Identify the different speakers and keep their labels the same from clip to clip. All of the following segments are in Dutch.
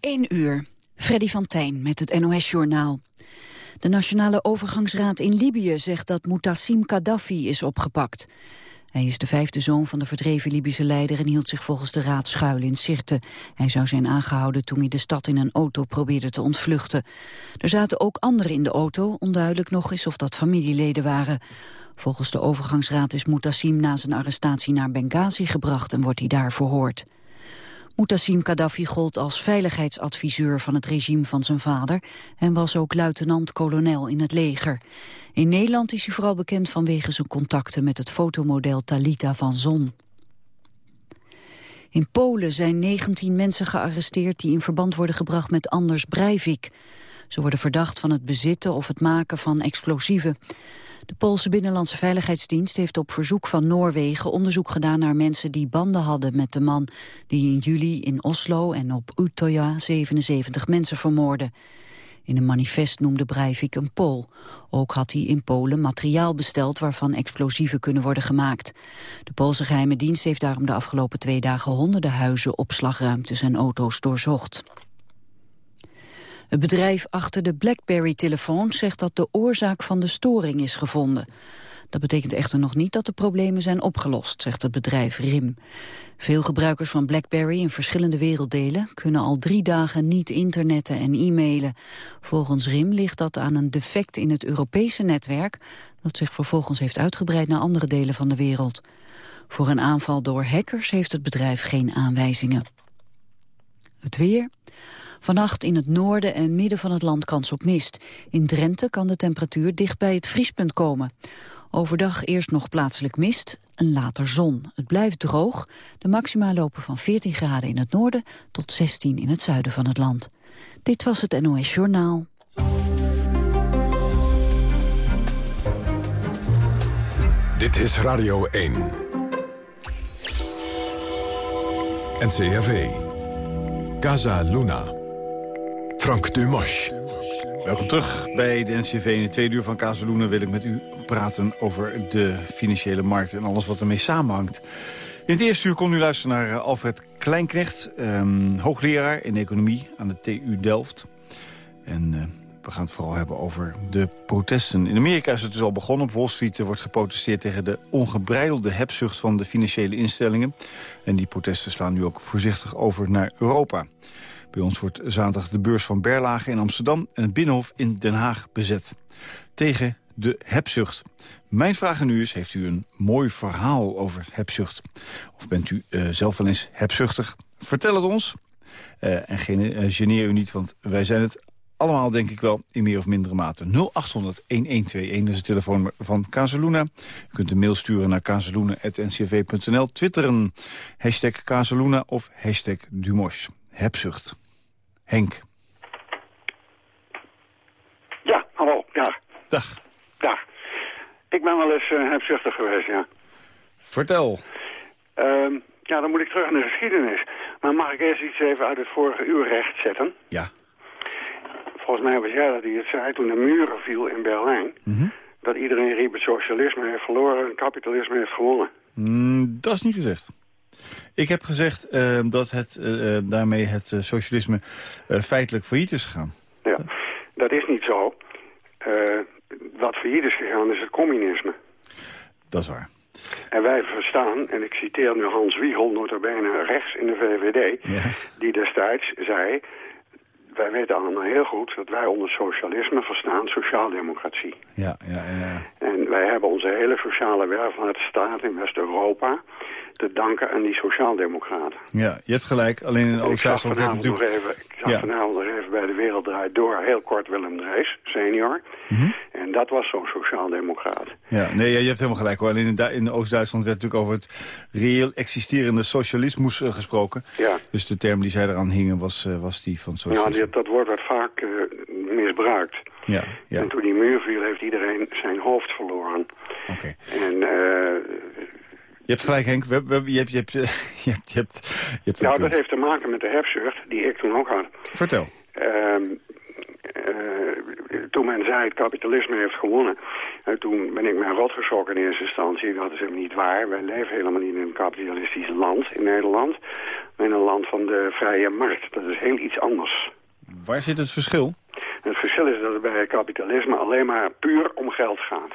Speaker 1: 1 uur. Freddy van Tijn met het NOS-journaal. De Nationale Overgangsraad in Libië zegt dat Mutassim Gaddafi is opgepakt. Hij is de vijfde zoon van de verdreven Libische leider en hield zich volgens de raad schuil in Sirte. Hij zou zijn aangehouden toen hij de stad in een auto probeerde te ontvluchten. Er zaten ook anderen in de auto, onduidelijk nog is of dat familieleden waren. Volgens de overgangsraad is Mutassim na zijn arrestatie naar Benghazi gebracht en wordt hij daar verhoord. Mutassim Gaddafi gold als veiligheidsadviseur van het regime van zijn vader en was ook luitenant-kolonel in het leger. In Nederland is hij vooral bekend vanwege zijn contacten met het fotomodel Talita van Zon. In Polen zijn 19 mensen gearresteerd die in verband worden gebracht met Anders Breivik. Ze worden verdacht van het bezitten of het maken van explosieven. De Poolse Binnenlandse Veiligheidsdienst heeft op verzoek van Noorwegen onderzoek gedaan naar mensen die banden hadden met de man die in juli in Oslo en op Utøya 77 mensen vermoordde. In een manifest noemde Breivik een Pool. Ook had hij in Polen materiaal besteld waarvan explosieven kunnen worden gemaakt. De Poolse geheime dienst heeft daarom de afgelopen twee dagen honderden huizen, opslagruimtes en auto's doorzocht. Het bedrijf achter de BlackBerry-telefoon zegt dat de oorzaak van de storing is gevonden. Dat betekent echter nog niet dat de problemen zijn opgelost, zegt het bedrijf RIM. Veel gebruikers van BlackBerry in verschillende werelddelen kunnen al drie dagen niet internetten en e-mailen. Volgens RIM ligt dat aan een defect in het Europese netwerk, dat zich vervolgens heeft uitgebreid naar andere delen van de wereld. Voor een aanval door hackers heeft het bedrijf geen aanwijzingen. Het weer. Vannacht in het noorden en midden van het land kans op mist. In Drenthe kan de temperatuur dicht bij het vriespunt komen. Overdag eerst nog plaatselijk mist en later zon. Het blijft droog. De maxima lopen van 14 graden in het noorden tot 16 in het zuiden van het land. Dit was het NOS Journaal.
Speaker 2: Dit is Radio 1. NCRV. Casa Luna. Frank Dumas.
Speaker 3: Welkom terug bij de NCV. In het tweede uur van Kazeloenen wil ik met u praten over de financiële markt en alles wat ermee samenhangt. In het eerste uur kon u luisteren naar eh, Alfred Kleinknecht, um, hoogleraar in economie aan de TU Delft. En uh, we gaan het vooral hebben over de protesten. In Amerika is het dus al begonnen. Op Wall Street wordt geprotesteerd tegen de ongebreidelde hebzucht van de financiële instellingen. En die protesten slaan nu ook voorzichtig over naar Europa. Bij ons wordt zaterdag de beurs van Berlage in Amsterdam... en het Binnenhof in Den Haag bezet. Tegen de hebzucht. Mijn vraag aan u is, heeft u een mooi verhaal over hebzucht? Of bent u uh, zelf wel eens hebzuchtig? Vertel het ons. Uh, en uh, geneer u niet, want wij zijn het allemaal denk ik wel in meer of mindere mate. 0800-1121 is het telefoon van Kazeluna. U kunt een mail sturen naar kazeluna.ncv.nl. Twitteren hashtag Kazeluna of hashtag Dumos. Hebzucht. Henk.
Speaker 4: Ja, hallo, ja.
Speaker 3: Dag.
Speaker 4: Dag. Ik ben wel eens uh, hebzuchtig geweest, ja.
Speaker 3: Vertel.
Speaker 4: Uh, ja, dan moet ik terug in de geschiedenis. Maar mag ik eerst iets even uit het vorige uur recht zetten?
Speaker 3: Ja.
Speaker 4: Volgens mij was jij dat hij het zei toen de muren viel in Berlijn.
Speaker 3: Mm -hmm.
Speaker 4: Dat iedereen riep het socialisme heeft verloren en kapitalisme heeft gewonnen.
Speaker 3: Mm, dat is niet gezegd. Ik heb gezegd uh, dat het, uh, daarmee het uh, socialisme feitelijk failliet is gegaan.
Speaker 4: Ja, dat is niet zo. wat failliet is gegaan is het communisme.
Speaker 3: Dat is waar.
Speaker 4: En wij verstaan, en ik citeer nu Hans Wiegel, notabene rechts in de VVD...
Speaker 3: Ja.
Speaker 4: die destijds zei... wij weten allemaal heel goed dat wij onder socialisme verstaan sociaaldemocratie.
Speaker 3: Ja, ja, ja.
Speaker 4: En wij hebben onze hele sociale welvaartsstaat in West-Europa te danken aan die sociaaldemocraten.
Speaker 3: Ja, je hebt gelijk. Alleen in Oost-Duitsland werd natuurlijk...
Speaker 4: Even, ik zag
Speaker 3: Ja.
Speaker 4: vanavond nog even bij de Wereld Draait Door, heel kort Willem Drees, senior.
Speaker 3: Mhm.
Speaker 4: En dat was zo'n sociaaldemocraat.
Speaker 3: Ja, nee, ja, je hebt helemaal gelijk hoor. Alleen in, in Oost-Duitsland werd natuurlijk over het reëel existerende socialismus eh, gesproken.
Speaker 4: Ja,
Speaker 3: Dus de term die zij eraan hingen was, eh, was die van
Speaker 4: ja dat woord werd vaak eh, misbruikt.
Speaker 3: Ja, ja,
Speaker 4: En toen die muur viel, heeft iedereen zijn hoofd verloren.
Speaker 3: oké.
Speaker 4: En eh,
Speaker 3: Je hebt gelijk Henk, we, we- je hebt... Je hebt, je hebt, je hebt, je hebt
Speaker 4: nou, dat heeft te maken met de hebzucht, die ik toen ook had.
Speaker 3: Vertel.
Speaker 4: Ehm, toen men zei het kapitalisme heeft gewonnen, toen ben ik mij rot geschrokken in eerste instantie. Dat is helemaal niet waar. Wij leven helemaal niet in een kapitalistisch land in Nederland, maar in een land van de vrije markt. Dat is heel iets anders.
Speaker 3: Waar zit het verschil?
Speaker 4: Het verschil is dat het bij kapitalisme alleen maar puur om geld gaat.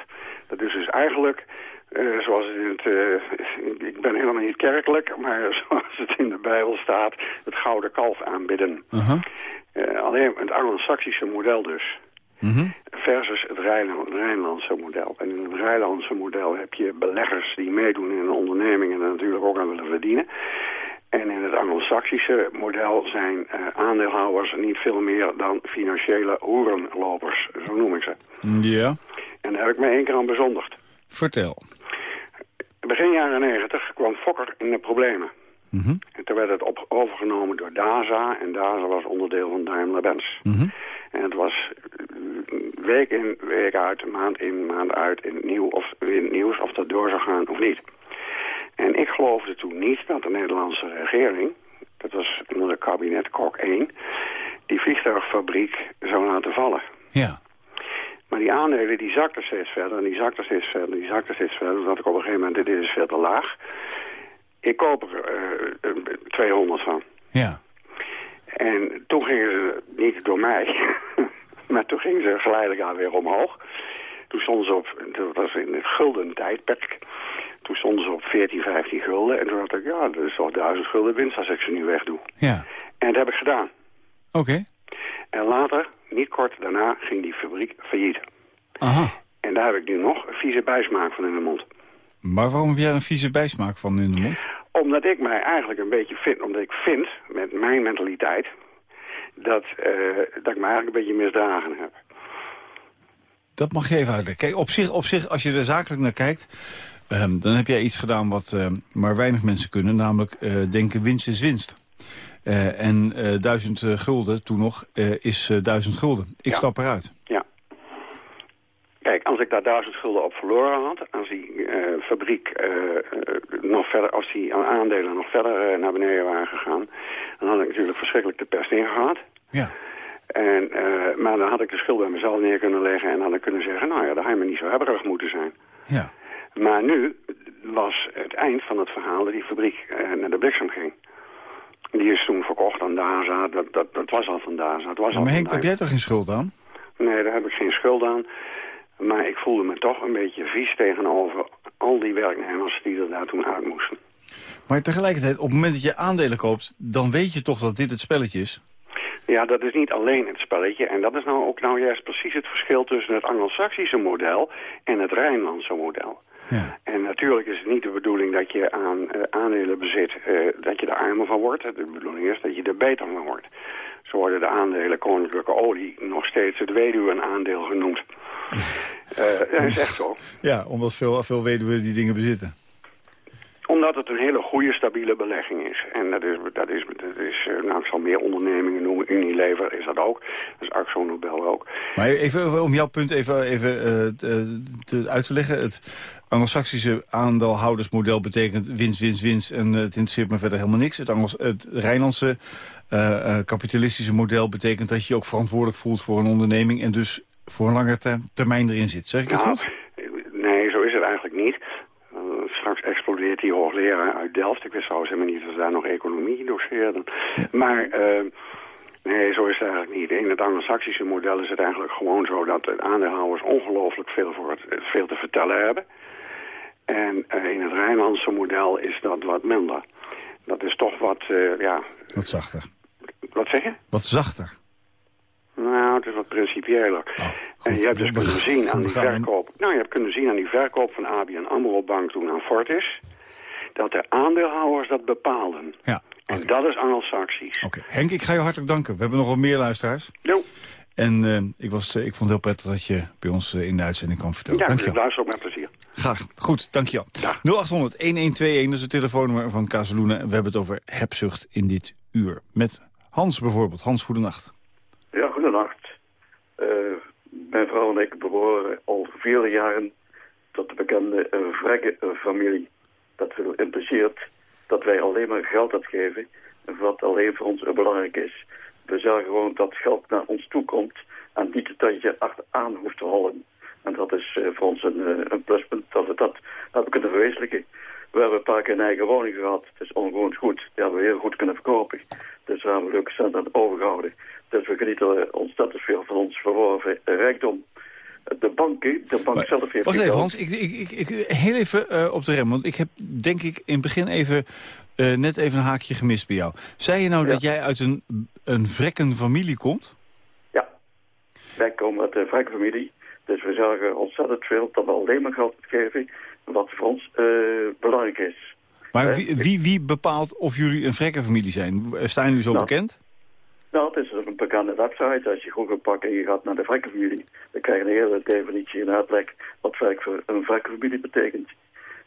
Speaker 4: Dat is dus eigenlijk, uh, zoals het in het, uh, ik ben helemaal niet kerkelijk, maar zoals het in de Bijbel staat, het gouden kalf aanbidden. Uh -huh. uh, alleen het Anglo-Saxische model dus. Uh -huh. Versus het Rijnlandse model. En in het Rijnlandse model heb je beleggers die meedoen in een onderneming en natuurlijk ook aan willen verdienen. En in het Anglo-Saxische model zijn uh, aandeelhouders niet veel meer dan financiële hoerenlopers. Zo noem ik ze.
Speaker 3: Ja.
Speaker 4: En daar heb ik me één keer aan bezondigd.
Speaker 3: Vertel.
Speaker 4: Begin jaren negentig kwam Fokker in de problemen. Mm -hmm. En toen werd het op, overgenomen door DASA. En DASA was onderdeel van Daimler-Benz. Mm -hmm. En het was week in, week uit, maand in, maand uit in het, nieuw of, in het nieuws of dat door zou gaan of niet. En ik geloofde toen niet dat de Nederlandse regering, dat was onder het kabinet Kok 1, die vliegtuigfabriek zou laten vallen.
Speaker 3: Ja.
Speaker 4: Maar die aandelen die zakten steeds verder en die zakten steeds verder en die zakten steeds verder. Dat ik op een gegeven moment, dit is veel te laag. Ik koop er uh, 200 van.
Speaker 3: Ja.
Speaker 4: En toen gingen ze, niet door mij, maar toen gingen ze geleidelijk aan weer omhoog. Toen stonden ze op, dat was in het gulden tijdperk. Toen stonden ze op 14, 15 gulden. En toen dacht ik, ja, dat is toch 1000 gulden winst als ik ze nu wegdoe.
Speaker 3: Ja.
Speaker 4: En dat heb ik gedaan.
Speaker 3: Oké. Okay.
Speaker 4: En later, niet kort daarna, ging die fabriek failliet.
Speaker 3: Aha.
Speaker 4: En daar heb ik nu nog een vieze bijsmaak van in de mond.
Speaker 3: Maar waarom heb jij een vieze bijsmaak van in de mond?
Speaker 4: Omdat ik mij eigenlijk een beetje vind, omdat ik vind, met mijn mentaliteit, dat, uh, dat ik me eigenlijk een beetje misdragen heb.
Speaker 3: Dat mag je even uitleggen. Kijk, op zich, op zich als je er zakelijk naar kijkt... Um, dan heb jij iets gedaan wat uh, maar weinig mensen kunnen. Namelijk uh, denken winst is winst. Uh, en duizend gulden toen nog is duizend gulden. Ik
Speaker 4: ja.
Speaker 3: stap eruit.
Speaker 4: Ja. Kijk, als ik daar duizend gulden op verloren had... als die fabriek nog verder... als die aandelen nog verder naar beneden waren gegaan... dan had ik natuurlijk verschrikkelijk de pest ingehad.
Speaker 3: Ja.
Speaker 4: En, maar dan had ik de schuld bij mezelf neer kunnen leggen... en dan had ik kunnen zeggen... nou ja, daar had je me niet zo hebberig moeten zijn.
Speaker 3: Ja.
Speaker 4: Maar nu was het eind van het verhaal dat die fabriek uh, naar de bliksem ging. Die is toen verkocht aan DASA. Dat, dat, dat was al van DASA. Het was
Speaker 3: ja, maar Henk, heb jij toch geen schuld aan?
Speaker 4: Nee, daar heb ik geen schuld aan. Maar ik voelde me toch een beetje vies tegenover al die werknemers die er daar toen uit moesten.
Speaker 3: Maar tegelijkertijd, op het moment dat je aandelen koopt... dan weet je toch dat dit het spelletje is?
Speaker 4: Ja, dat is niet alleen het spelletje. En dat is nou ook nou juist precies het verschil tussen het Anglo-Saxische model en het Rijnlandse model.
Speaker 3: Ja.
Speaker 4: En natuurlijk is het niet de bedoeling dat je aan uh, aandelen bezit, uh, dat je er armer van wordt. De bedoeling is dat je er beter van wordt. Zo worden de aandelen koninklijke olie nog steeds het weduwe aandeel genoemd. uh, dat is echt zo.
Speaker 3: Ja, omdat veel, veel weduwen die dingen bezitten.
Speaker 4: Omdat het een hele goede, stabiele belegging is. En dat is, dat is, dat is nou, ik zal meer ondernemingen noemen. Unilever is dat ook. Dat is Axo Nobel ook.
Speaker 3: Maar even om jouw punt even, even uh, te, te, uit te leggen. Het Anglo-Saxische aandeelhoudersmodel betekent winst, winst, winst. En uh, het interesseert me verder helemaal niks. Het, Anglo het Rijnlandse uh, kapitalistische model betekent dat je je ook verantwoordelijk voelt voor een onderneming. En dus voor een lange ter termijn erin zit. Zeg ik het
Speaker 4: nou,
Speaker 3: goed?
Speaker 4: Nee, zo is het eigenlijk niet. Die hoogleraar uit Delft. Ik wist trouwens helemaal niet dat ze daar nog economie doseerden. Maar... Nee, zo is het eigenlijk niet. In het Anglo-Saxische model is het eigenlijk gewoon zo dat de aandeelhouders ongelooflijk veel, voor het, veel te vertellen hebben. En uh, in het Rijnlandse model is dat wat minder. Dat is toch wat, uh, ja...
Speaker 3: Wat zachter.
Speaker 4: Wat zeg je?
Speaker 3: Wat zachter.
Speaker 4: Nou, het is wat principiëler.
Speaker 3: Oh,
Speaker 4: en je hebt dus kunnen zien aan die verkoop... Nou, je hebt kunnen zien aan die verkoop van ABN AMRO Bank toen aan Fortis... dat de aandeelhouders dat bepaalden.
Speaker 3: Ja.
Speaker 4: En dat is Anglo-Saxisch.
Speaker 3: Oké. Okay. Henk, ik ga je hartelijk danken. We hebben nog wel meer luisteraars.
Speaker 4: Jo.
Speaker 3: En uh, ik, was, uh, ik vond het heel prettig dat je bij ons uh, in de uitzending kan vertellen.
Speaker 4: Ja,
Speaker 3: dank je
Speaker 4: ik luister ook met plezier.
Speaker 3: Graag. Goed, dank je wel. 0800-1121, dat is het telefoonnummer van Kazeloenen. We hebben het over hebzucht in dit uur. Met Hans bijvoorbeeld. Hans, goedenacht.
Speaker 5: Ja, goedenacht. mijn vrouw en ik behoren al vele jaren tot de bekende vrekke familie. Dat impliceert dat wij alleen maar geld uitgeven wat alleen voor ons belangrijk is. We zeggen gewoon dat geld naar ons toe komt En niet dat je achteraan hoeft te hollen. En dat is voor ons een, een pluspunt dat we dat hebben kunnen verwezenlijken. We hebben een paar keer een eigen woning gehad. Het is ongewoon goed. Die hebben we heel goed kunnen verkopen. Dus we hebben leuke cent aan overgehouden. Dus we genieten ontzettend veel van ons verworven rijkdom. De banken, de bank zelf heeft...
Speaker 3: Wacht even Hans, ik, ik, ik, heel even uh, op de rem. Want ik heb denk ik in het begin even, uh, net even een haakje gemist bij jou. Zei je nou dat jij uit een, een vrekken familie komt?
Speaker 5: Ja, wij komen uit een vrekken familie. Dus we zagen ontzettend veel dat we alleen maar geld geven wat voor ons uh, belangrijk is.
Speaker 3: Maar wie, wie, wie, bepaalt of jullie een vrekkenfamilie zijn? Staan jullie zo
Speaker 5: nou,
Speaker 3: bekend?
Speaker 5: Nou, het is een bekende website. Als je Google pakt en je gaat naar de vrekkenfamilie... dan krijg je een hele definitie en uitleg wat een vrekkenfamilie betekent.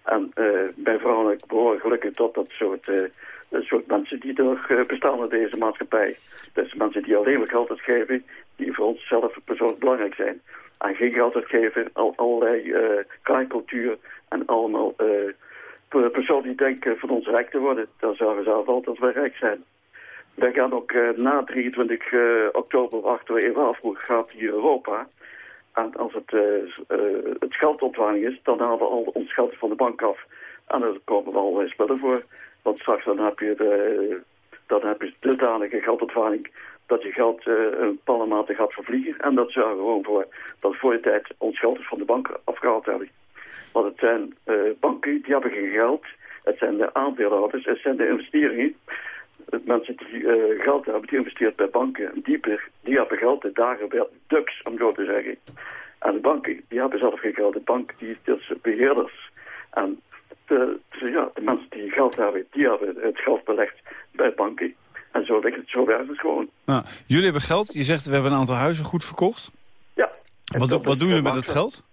Speaker 5: En uh, bij vrouwen behoren gelukkig tot dat soort, dat soort mensen die er bestaan in deze maatschappij. Dus mensen die alleen maar geld uitgeven, die voor ons zelf persoonlijk belangrijk zijn. En geen geld uitgeven, al, allerlei uh, kleincultuur en allemaal personen die denken van ons rijk te worden. Dan zorgen ze altijd dat wij rijk zijn. Wij gaan ook uh, na 23 uh, oktober wachten we even af hoe gaat hier Europa. En als het, het geldontwaring is, dan halen we al ons geld van de bank af. En dan komen we al spullen voor. Want straks dan heb je, de, dan heb je dusdanige geldontwaring dat je geld een bepaalde mate gaat vervliegen. En dat zorgt gewoon voor dat voor je tijd ons geld van de bank afgehaald hebben. Want het zijn banken, die hebben geen geld. Het zijn de aandeelhouders, het zijn de investeringen. Mensen die uh, geld hebben, die investeert bij banken. Dieper, die hebben geld, de dagen bij ducks, om zo te zeggen. En de banken, die hebben zelf geen geld. De banken, die, dat zijn beheerders. En de, ja, de mensen die geld hebben, die hebben het geld belegd bij banken. En zo, ligt het, zo werkt het gewoon.
Speaker 3: Nou, jullie hebben geld. Je zegt, we hebben een aantal huizen goed verkocht.
Speaker 5: Ja.
Speaker 3: Wat, wat doen jullie met het geld?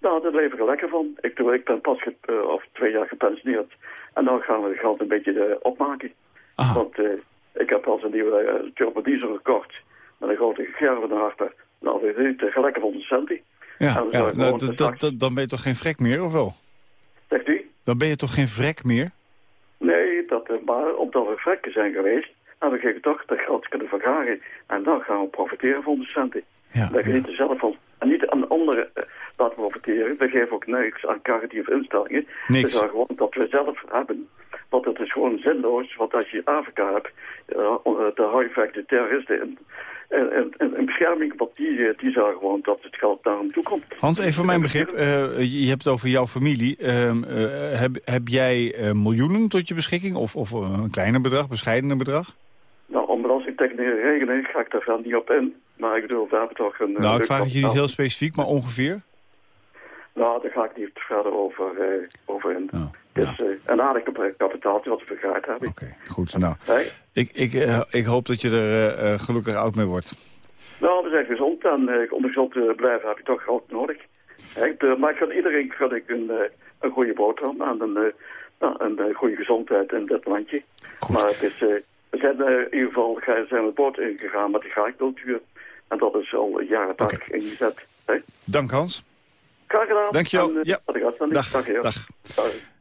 Speaker 5: Nou, daar leven we lekker van. Ik, ik ben pas uh, of twee jaar gepensioneerd. En dan gaan we het geld een beetje uh, opmaken. Aha. Want uh, ik heb als een nieuwe uh, Turbo Diesel gekocht. Met een grote gerven achter. Nou, we zitten lekker van de centen.
Speaker 3: Ja, ja nou, dan ben je toch geen vrek meer, of wel?
Speaker 5: Zegt u?
Speaker 3: Dan ben je toch geen vrek meer?
Speaker 5: Nee, dat, maar omdat we vrekken zijn geweest... En we toch dat geld kunnen vergaren. En dan gaan we profiteren van de centen. Ja, we genieten ja. zelf van. En niet aan anderen laten profiteren. We geven ook niks aan caritatieve instellingen.
Speaker 3: Niks.
Speaker 5: We gewoon dat we zelf hebben. Want het is gewoon zinloos. Want als je Afrika hebt, uh, de hou je vaak de terroristen in. En, en, en, bescherming, want die, die zagen gewoon dat het geld naar hem toe komt.
Speaker 3: Hans, even voor mijn begrip. Uh, je hebt het over jouw familie. Uh, heb, heb jij miljoenen tot je beschikking? Of, of een kleiner bedrag, bescheidener bedrag?
Speaker 5: Nou, om belastingtechnisch te regelen ga ik daar niet op in. Maar ik bedoel, we hebben toch een...
Speaker 3: Nou, ik vraag het je niet heel specifiek, maar ongeveer?
Speaker 5: Nou, daar ga ik niet verder over, uh, over in. Oh, dus ja. uh, een aardig kapitaaltje wat we vergaard hebben.
Speaker 3: Oké, okay, goed. Nou, hey? ik, ik, uh, ik hoop dat je er gelukkig oud mee wordt.
Speaker 5: Nou, we zijn gezond en om gezond te blijven heb je toch geld nodig. Maar ik ga iedereen gun ik een, een goede boterham en een, nou, een goede gezondheid in dit landje.
Speaker 3: Goed.
Speaker 5: Maar het is... We zijn in ieder geval zijn we het boord ingegaan met de graagcultuur. En dat is al jaren tachtig okay. ingezet. Hey?
Speaker 3: Dank Hans.
Speaker 5: Graag gedaan.
Speaker 3: Dankjewel.
Speaker 5: En, uh,
Speaker 3: ja.
Speaker 5: Dag.
Speaker 3: Dag. dag.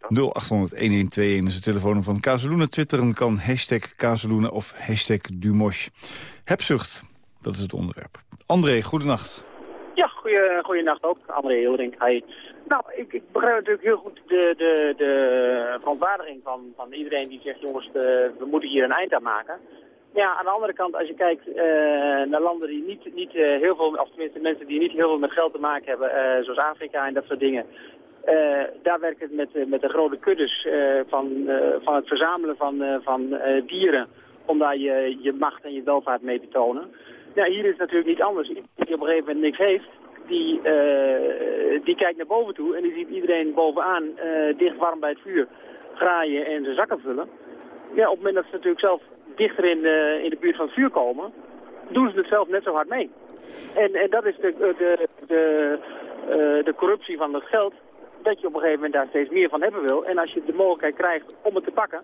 Speaker 3: 0800-1121 is de telefoon van Kazeloenen. Twitteren kan hashtag Kazeloenen of hashtag Dumosh. Hebzucht, dat is het onderwerp. André, goedenacht.
Speaker 6: Ja, goeie, goeienacht ook. André Hildering. Hi. Nou, ik, ik, begrijp natuurlijk heel goed de, de, de verontwaardiging van, van iedereen die zegt... jongens, de, we moeten hier een eind aan maken. Ja, aan de andere kant, als je kijkt uh, naar landen die niet, niet uh, heel veel... of tenminste mensen die niet heel veel met geld te maken hebben... Uh, zoals Afrika en dat soort dingen... daar werkt het met, met de grote kuddes van, van het verzamelen van, van dieren... om daar je, je macht en je welvaart mee te tonen. Ja, hier is het natuurlijk niet anders. Iedereen die op een gegeven moment niks heeft die, die kijkt naar boven toe en die ziet iedereen bovenaan dicht warm bij het vuur graaien en zijn zakken vullen. Ja, op het moment dat ze natuurlijk zelf dichter in de, in de buurt van het vuur komen, doen ze het zelf net zo hard mee. En, en dat is de, de, de, uh, de corruptie van het geld, dat je op een gegeven moment daar steeds meer van hebben wil. En als je de mogelijkheid krijgt om het te pakken,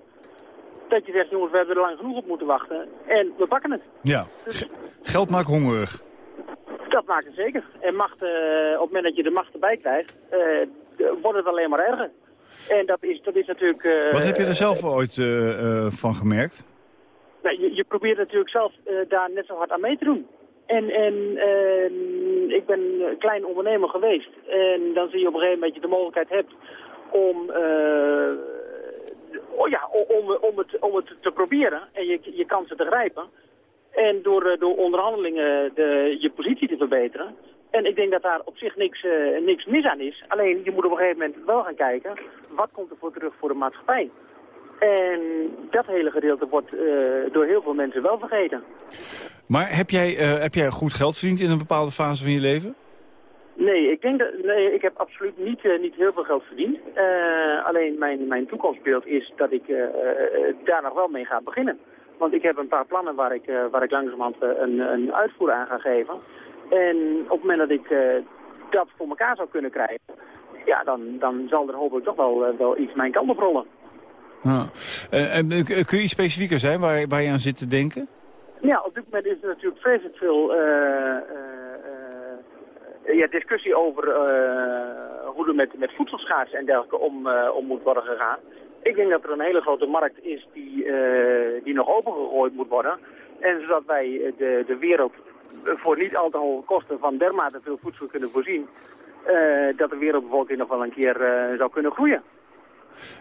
Speaker 6: dat je zegt, jongens, we hebben er lang genoeg op moeten wachten en we pakken het.
Speaker 3: Ja, dus, geld maakt hongerig.
Speaker 6: Dat maakt het zeker. En macht, uh, op het moment dat je de macht erbij krijgt, wordt het alleen maar erger. En dat is, dat is natuurlijk...
Speaker 3: Wat heb je er zelf ooit van gemerkt?
Speaker 6: Nou, je, je, probeert natuurlijk zelf daar net zo hard aan mee te doen. En, en uh, ik ben een klein ondernemer geweest. En dan zie je op een gegeven moment dat je de mogelijkheid hebt om, uh, oh ja, om, om, het, om het te proberen en je, je kansen te grijpen. En door, uh, door onderhandelingen de, je positie te verbeteren. En ik denk dat daar op zich niks, niks mis aan is. Alleen je moet op een gegeven moment wel gaan kijken, wat komt er voor terug voor de maatschappij? En dat hele gedeelte wordt uh, door heel veel mensen wel vergeten.
Speaker 3: Maar heb jij, uh, heb jij goed geld verdiend in een bepaalde fase van je leven?
Speaker 6: Nee, ik denk dat nee, ik heb absoluut niet, uh, niet heel veel geld verdiend. alleen mijn, mijn toekomstbeeld is dat ik daar nog wel mee ga beginnen. Want ik heb een paar plannen waar ik, waar ik langzamerhand een, een uitvoer aan ga geven. En op het moment dat ik dat voor elkaar zou kunnen krijgen, ja, dan, dan zal er hopelijk toch wel, wel iets mijn kant op rollen.
Speaker 3: Ja. Uh, kun je specifieker zijn waar, waar je aan zit te denken?
Speaker 6: Ja, op dit moment is er natuurlijk vreselijk veel uh, ja, discussie over hoe er met, met voedselschaarsen en dergelijke om, om moet worden gegaan. Ik denk dat er een hele grote markt is die, die nog opengegooid moet worden. En zodat wij de, de wereld voor niet al te hoge kosten van dermate veel voedsel kunnen voorzien... dat de wereldbevolking nog wel een keer zou kunnen groeien.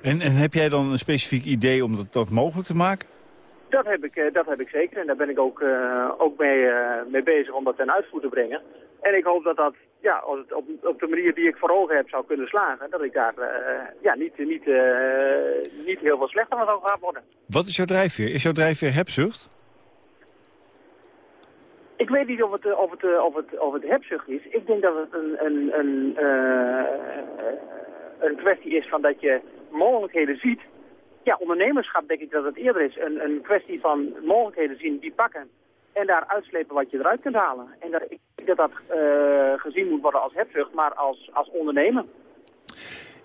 Speaker 3: En, en heb jij dan een specifiek idee om dat, dat mogelijk te maken?
Speaker 6: Dat heb ik, dat heb ik zeker en daar ben ik ook, uh, ook mee, uh, mee bezig om dat ten uitvoer te brengen. En ik hoop dat dat, ja, als het op, op de manier die ik voor ogen heb zou kunnen slagen, dat ik daar uh, ja, niet, niet, niet heel veel slechter van zou gaan worden.
Speaker 3: Wat is jouw drijfveer? Is jouw drijfveer hebzucht?
Speaker 6: Ik weet niet of het, of het, of het, of het hebzucht is. Ik denk dat het een, een, een, een kwestie is van dat je mogelijkheden ziet. Ja, ondernemerschap denk ik dat het eerder is. Een, een kwestie van mogelijkheden zien, die pakken en daar uitslepen wat je eruit kunt halen. En dat, ik denk dat dat uh, gezien moet worden als hebzucht, maar als, als ondernemen.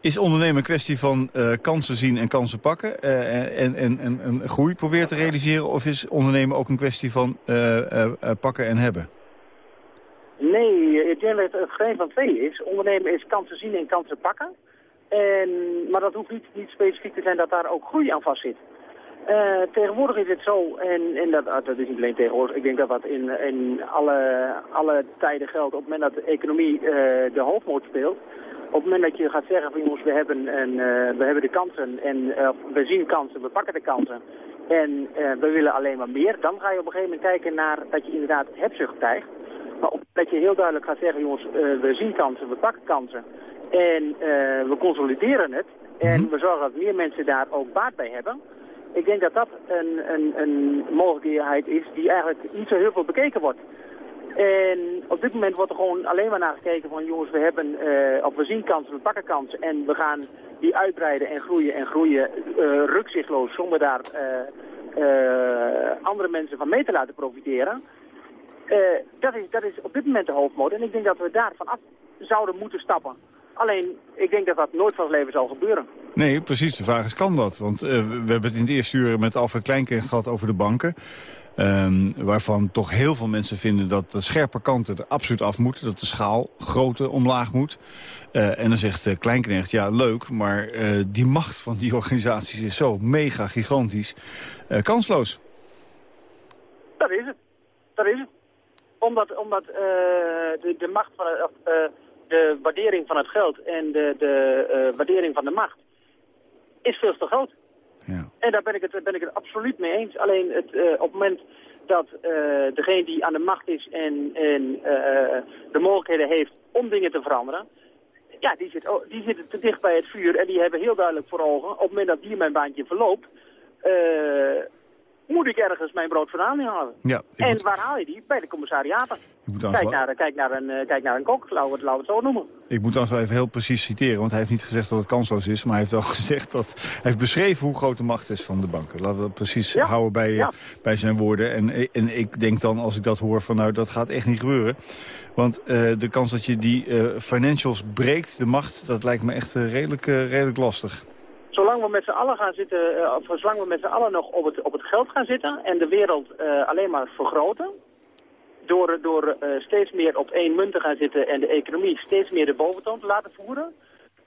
Speaker 3: Is ondernemen een kwestie van uh, kansen zien en kansen pakken uh, en, en, en, en groei proberen te realiseren? Of is ondernemen ook een kwestie van pakken en hebben?
Speaker 6: Nee, ik denk dat het geen van twee is. Ondernemen is kansen zien en kansen pakken. Maar dat hoeft niet, niet specifiek te zijn dat daar ook groei aan vast zit. Uh, tegenwoordig is het zo, en, en dat, dat is niet alleen tegenwoordig, ik denk dat dat in, in alle, alle tijden geldt. Op het moment dat de economie uh, de hoofdmoot speelt, op het moment dat je gaat zeggen van jongens, we hebben, en, uh, we hebben de kansen en we zien kansen, we pakken de kansen en we willen alleen maar meer, dan ga je op een gegeven moment kijken naar dat je inderdaad hebzucht krijgt. Maar op dat je heel duidelijk gaat zeggen, jongens, we zien kansen, we pakken kansen en uh, we consolideren het. En mm -hmm. we zorgen dat meer mensen daar ook baat bij hebben. Ik denk dat dat een, een, een mogelijkheid is die eigenlijk niet zo heel veel bekeken wordt. En op dit moment wordt er gewoon alleen maar naar gekeken van jongens, we hebben, uh, of we zien kansen, we pakken kansen en we gaan die uitbreiden en groeien en groeien uh, rukzichtloos zonder daar uh, andere mensen van mee te laten profiteren. dat, is, dat is op dit moment de hoofdmode en ik denk dat we daar vanaf zouden moeten stappen. Alleen, ik denk dat dat nooit van het leven zal gebeuren.
Speaker 3: Nee, precies. De vraag is, kan dat? Want uh, we hebben het in het eerste uur met Alfred Kleinknecht gehad over de banken. Um, waarvan toch heel veel mensen vinden dat de scherpe kanten er absoluut af moeten. Dat de schaal grootte omlaag moet. Uh, en dan zegt uh, Kleinknecht, ja leuk, maar die macht van die organisaties is zo mega gigantisch. kansloos.
Speaker 6: Dat is het. Dat is het. Omdat, omdat de, de macht van... de waardering van het geld en de, de uh, waardering van de macht is veel te groot.
Speaker 3: Ja.
Speaker 6: En daar ben ik, het, ben ik het absoluut mee eens. Alleen het, uh, op het moment dat uh, degene die aan de macht is en, en de mogelijkheden heeft om dingen te veranderen, ja, die, zit, die zitten te dicht bij het vuur en die hebben heel duidelijk voor ogen, op het moment dat die mijn baantje verloopt, moet ik ergens mijn brood vandaan halen.
Speaker 3: Ja,
Speaker 6: en
Speaker 3: moet...
Speaker 6: waar haal je die? Bij de commissariaten. Kijk naar, kijk, naar een, uh, kijk naar een kok, laten we, het, laten we het zo noemen.
Speaker 3: Ik moet dan wel even heel precies citeren, want hij heeft niet gezegd dat het kansloos is. Maar hij heeft wel gezegd dat hij heeft beschreven hoe groot de macht is van de banken. Laten we dat precies
Speaker 6: ja.
Speaker 3: houden bij,
Speaker 6: ja.
Speaker 3: bij zijn woorden. En, en ik denk dan, als ik dat hoor, van nou, dat gaat echt niet gebeuren. Want uh, de kans dat je die uh, financials breekt, de macht, dat lijkt me echt redelijk, redelijk lastig
Speaker 6: zolang we met z'n allen gaan zitten, uh, of zolang we met z'n allen nog op het, op het geld gaan zitten en de wereld uh, alleen maar vergroten, door, door uh, steeds meer op één munt te gaan zitten en de economie steeds meer de boventoon te laten voeren,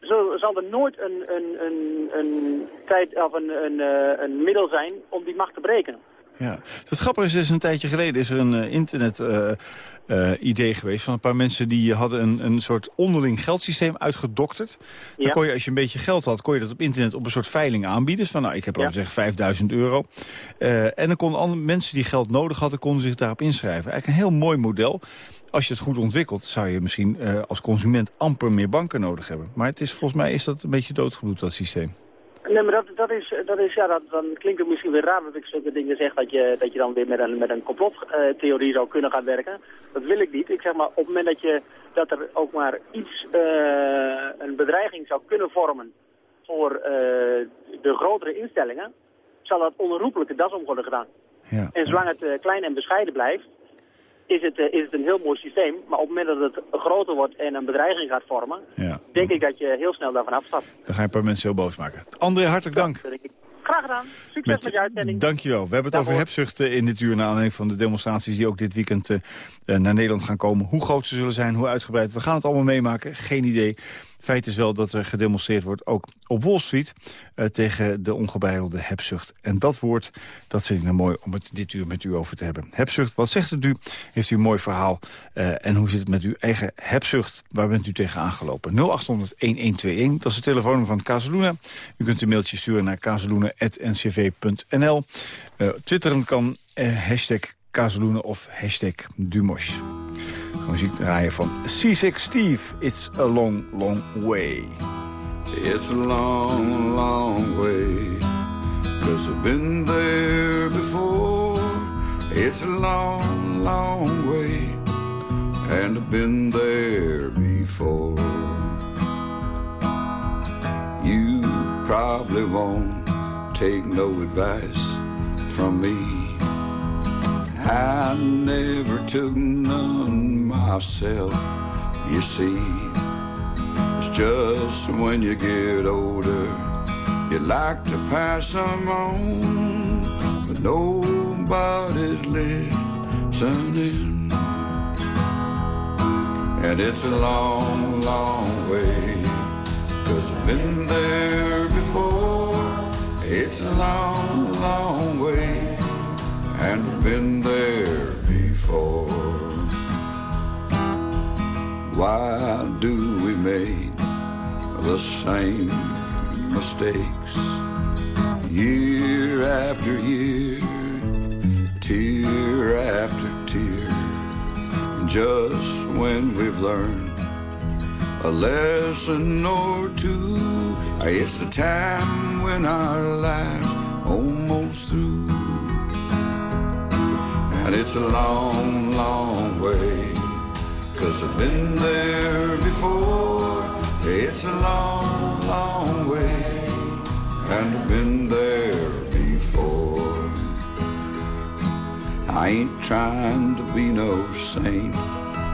Speaker 6: zo, zal er nooit een, een, een, een tijd of een, een, een middel zijn om die macht te breken.
Speaker 3: Ja. Het grappige is, is een tijdje geleden is er een uh, internet... Uh, uh, idee geweest van een paar mensen die hadden een, een soort onderling geldsysteem uitgedokterd. Ja. Dan kon je, als je een beetje geld had, kon je dat op internet op een soort veiling aanbieden. Dus van, nou, ik heb al zeggen 5000 euro. En dan konden andere mensen die geld nodig hadden, konden zich daarop inschrijven. Eigenlijk een heel mooi model. Als je het goed ontwikkelt, zou je misschien als consument amper meer banken nodig hebben. Maar het is, volgens mij is dat een beetje doodgebloed, dat systeem.
Speaker 6: Nee, maar dat, dat is, dat is ja, dat, dan klinkt het misschien weer raar dat ik zulke dingen zeg dat je, dat je dan weer met een, met een complottheorie zou kunnen gaan werken. Dat wil ik niet. Ik zeg maar, op het moment dat, je, dat er ook maar iets, uh, een bedreiging zou kunnen vormen voor uh, de grotere instellingen, zal dat onherroepelijke das om worden gedaan. Ja. En zolang het uh, klein en bescheiden blijft, is het, is het een heel mooi systeem. Maar op het moment dat het groter wordt en een bedreiging gaat vormen... Ja. denk ik dat je heel snel daarvan afstapt.
Speaker 3: Dan ga je een paar mensen heel boos maken. André, hartelijk dank.
Speaker 6: Graag gedaan. Succes met, met je uitzending.
Speaker 3: Dankjewel. We hebben het over hebzuchten in dit uur... naar aanleiding van de demonstraties die ook dit weekend uh, naar Nederland gaan komen. Hoe groot ze zullen zijn, hoe uitgebreid. We gaan het allemaal meemaken. Geen idee. Feit is wel dat er gedemonstreerd wordt, ook op Wall Street... Uh, tegen de ongebreidelde hebzucht. En dat woord, dat vind ik nou mooi om het dit uur met u over te hebben. Hebzucht, wat zegt het u? Heeft u een mooi verhaal? Uh, en hoe zit het met uw eigen hebzucht? Waar bent u tegen aangelopen? 0800-1121, dat is de telefoon van Kazeluna. U kunt een mailtje sturen naar kazeluna.ncv.nl. Uh, twitteren kan hashtag Kazeluna of hashtag Dumosh. Muziek draaien van C6 Steve. It's a long, long way.
Speaker 7: It's a long, long way. Cause I've been there before. It's a long, long way. And I've been there before. You probably won't take no advice from me. I never took none myself, you see. It's just when you get older, you like to pass them on, but nobody's listening. And it's a long, long way, cause I've been there before. It's a long, long way and been there before. Why do we make the same mistakes year after year, tear after tear? Just when we've learned a lesson or two, it's the time when our lives almost through. And it's a long, long way. Cause I've been there before. It's a long, long way. And I've been there before. I ain't trying to be no saint.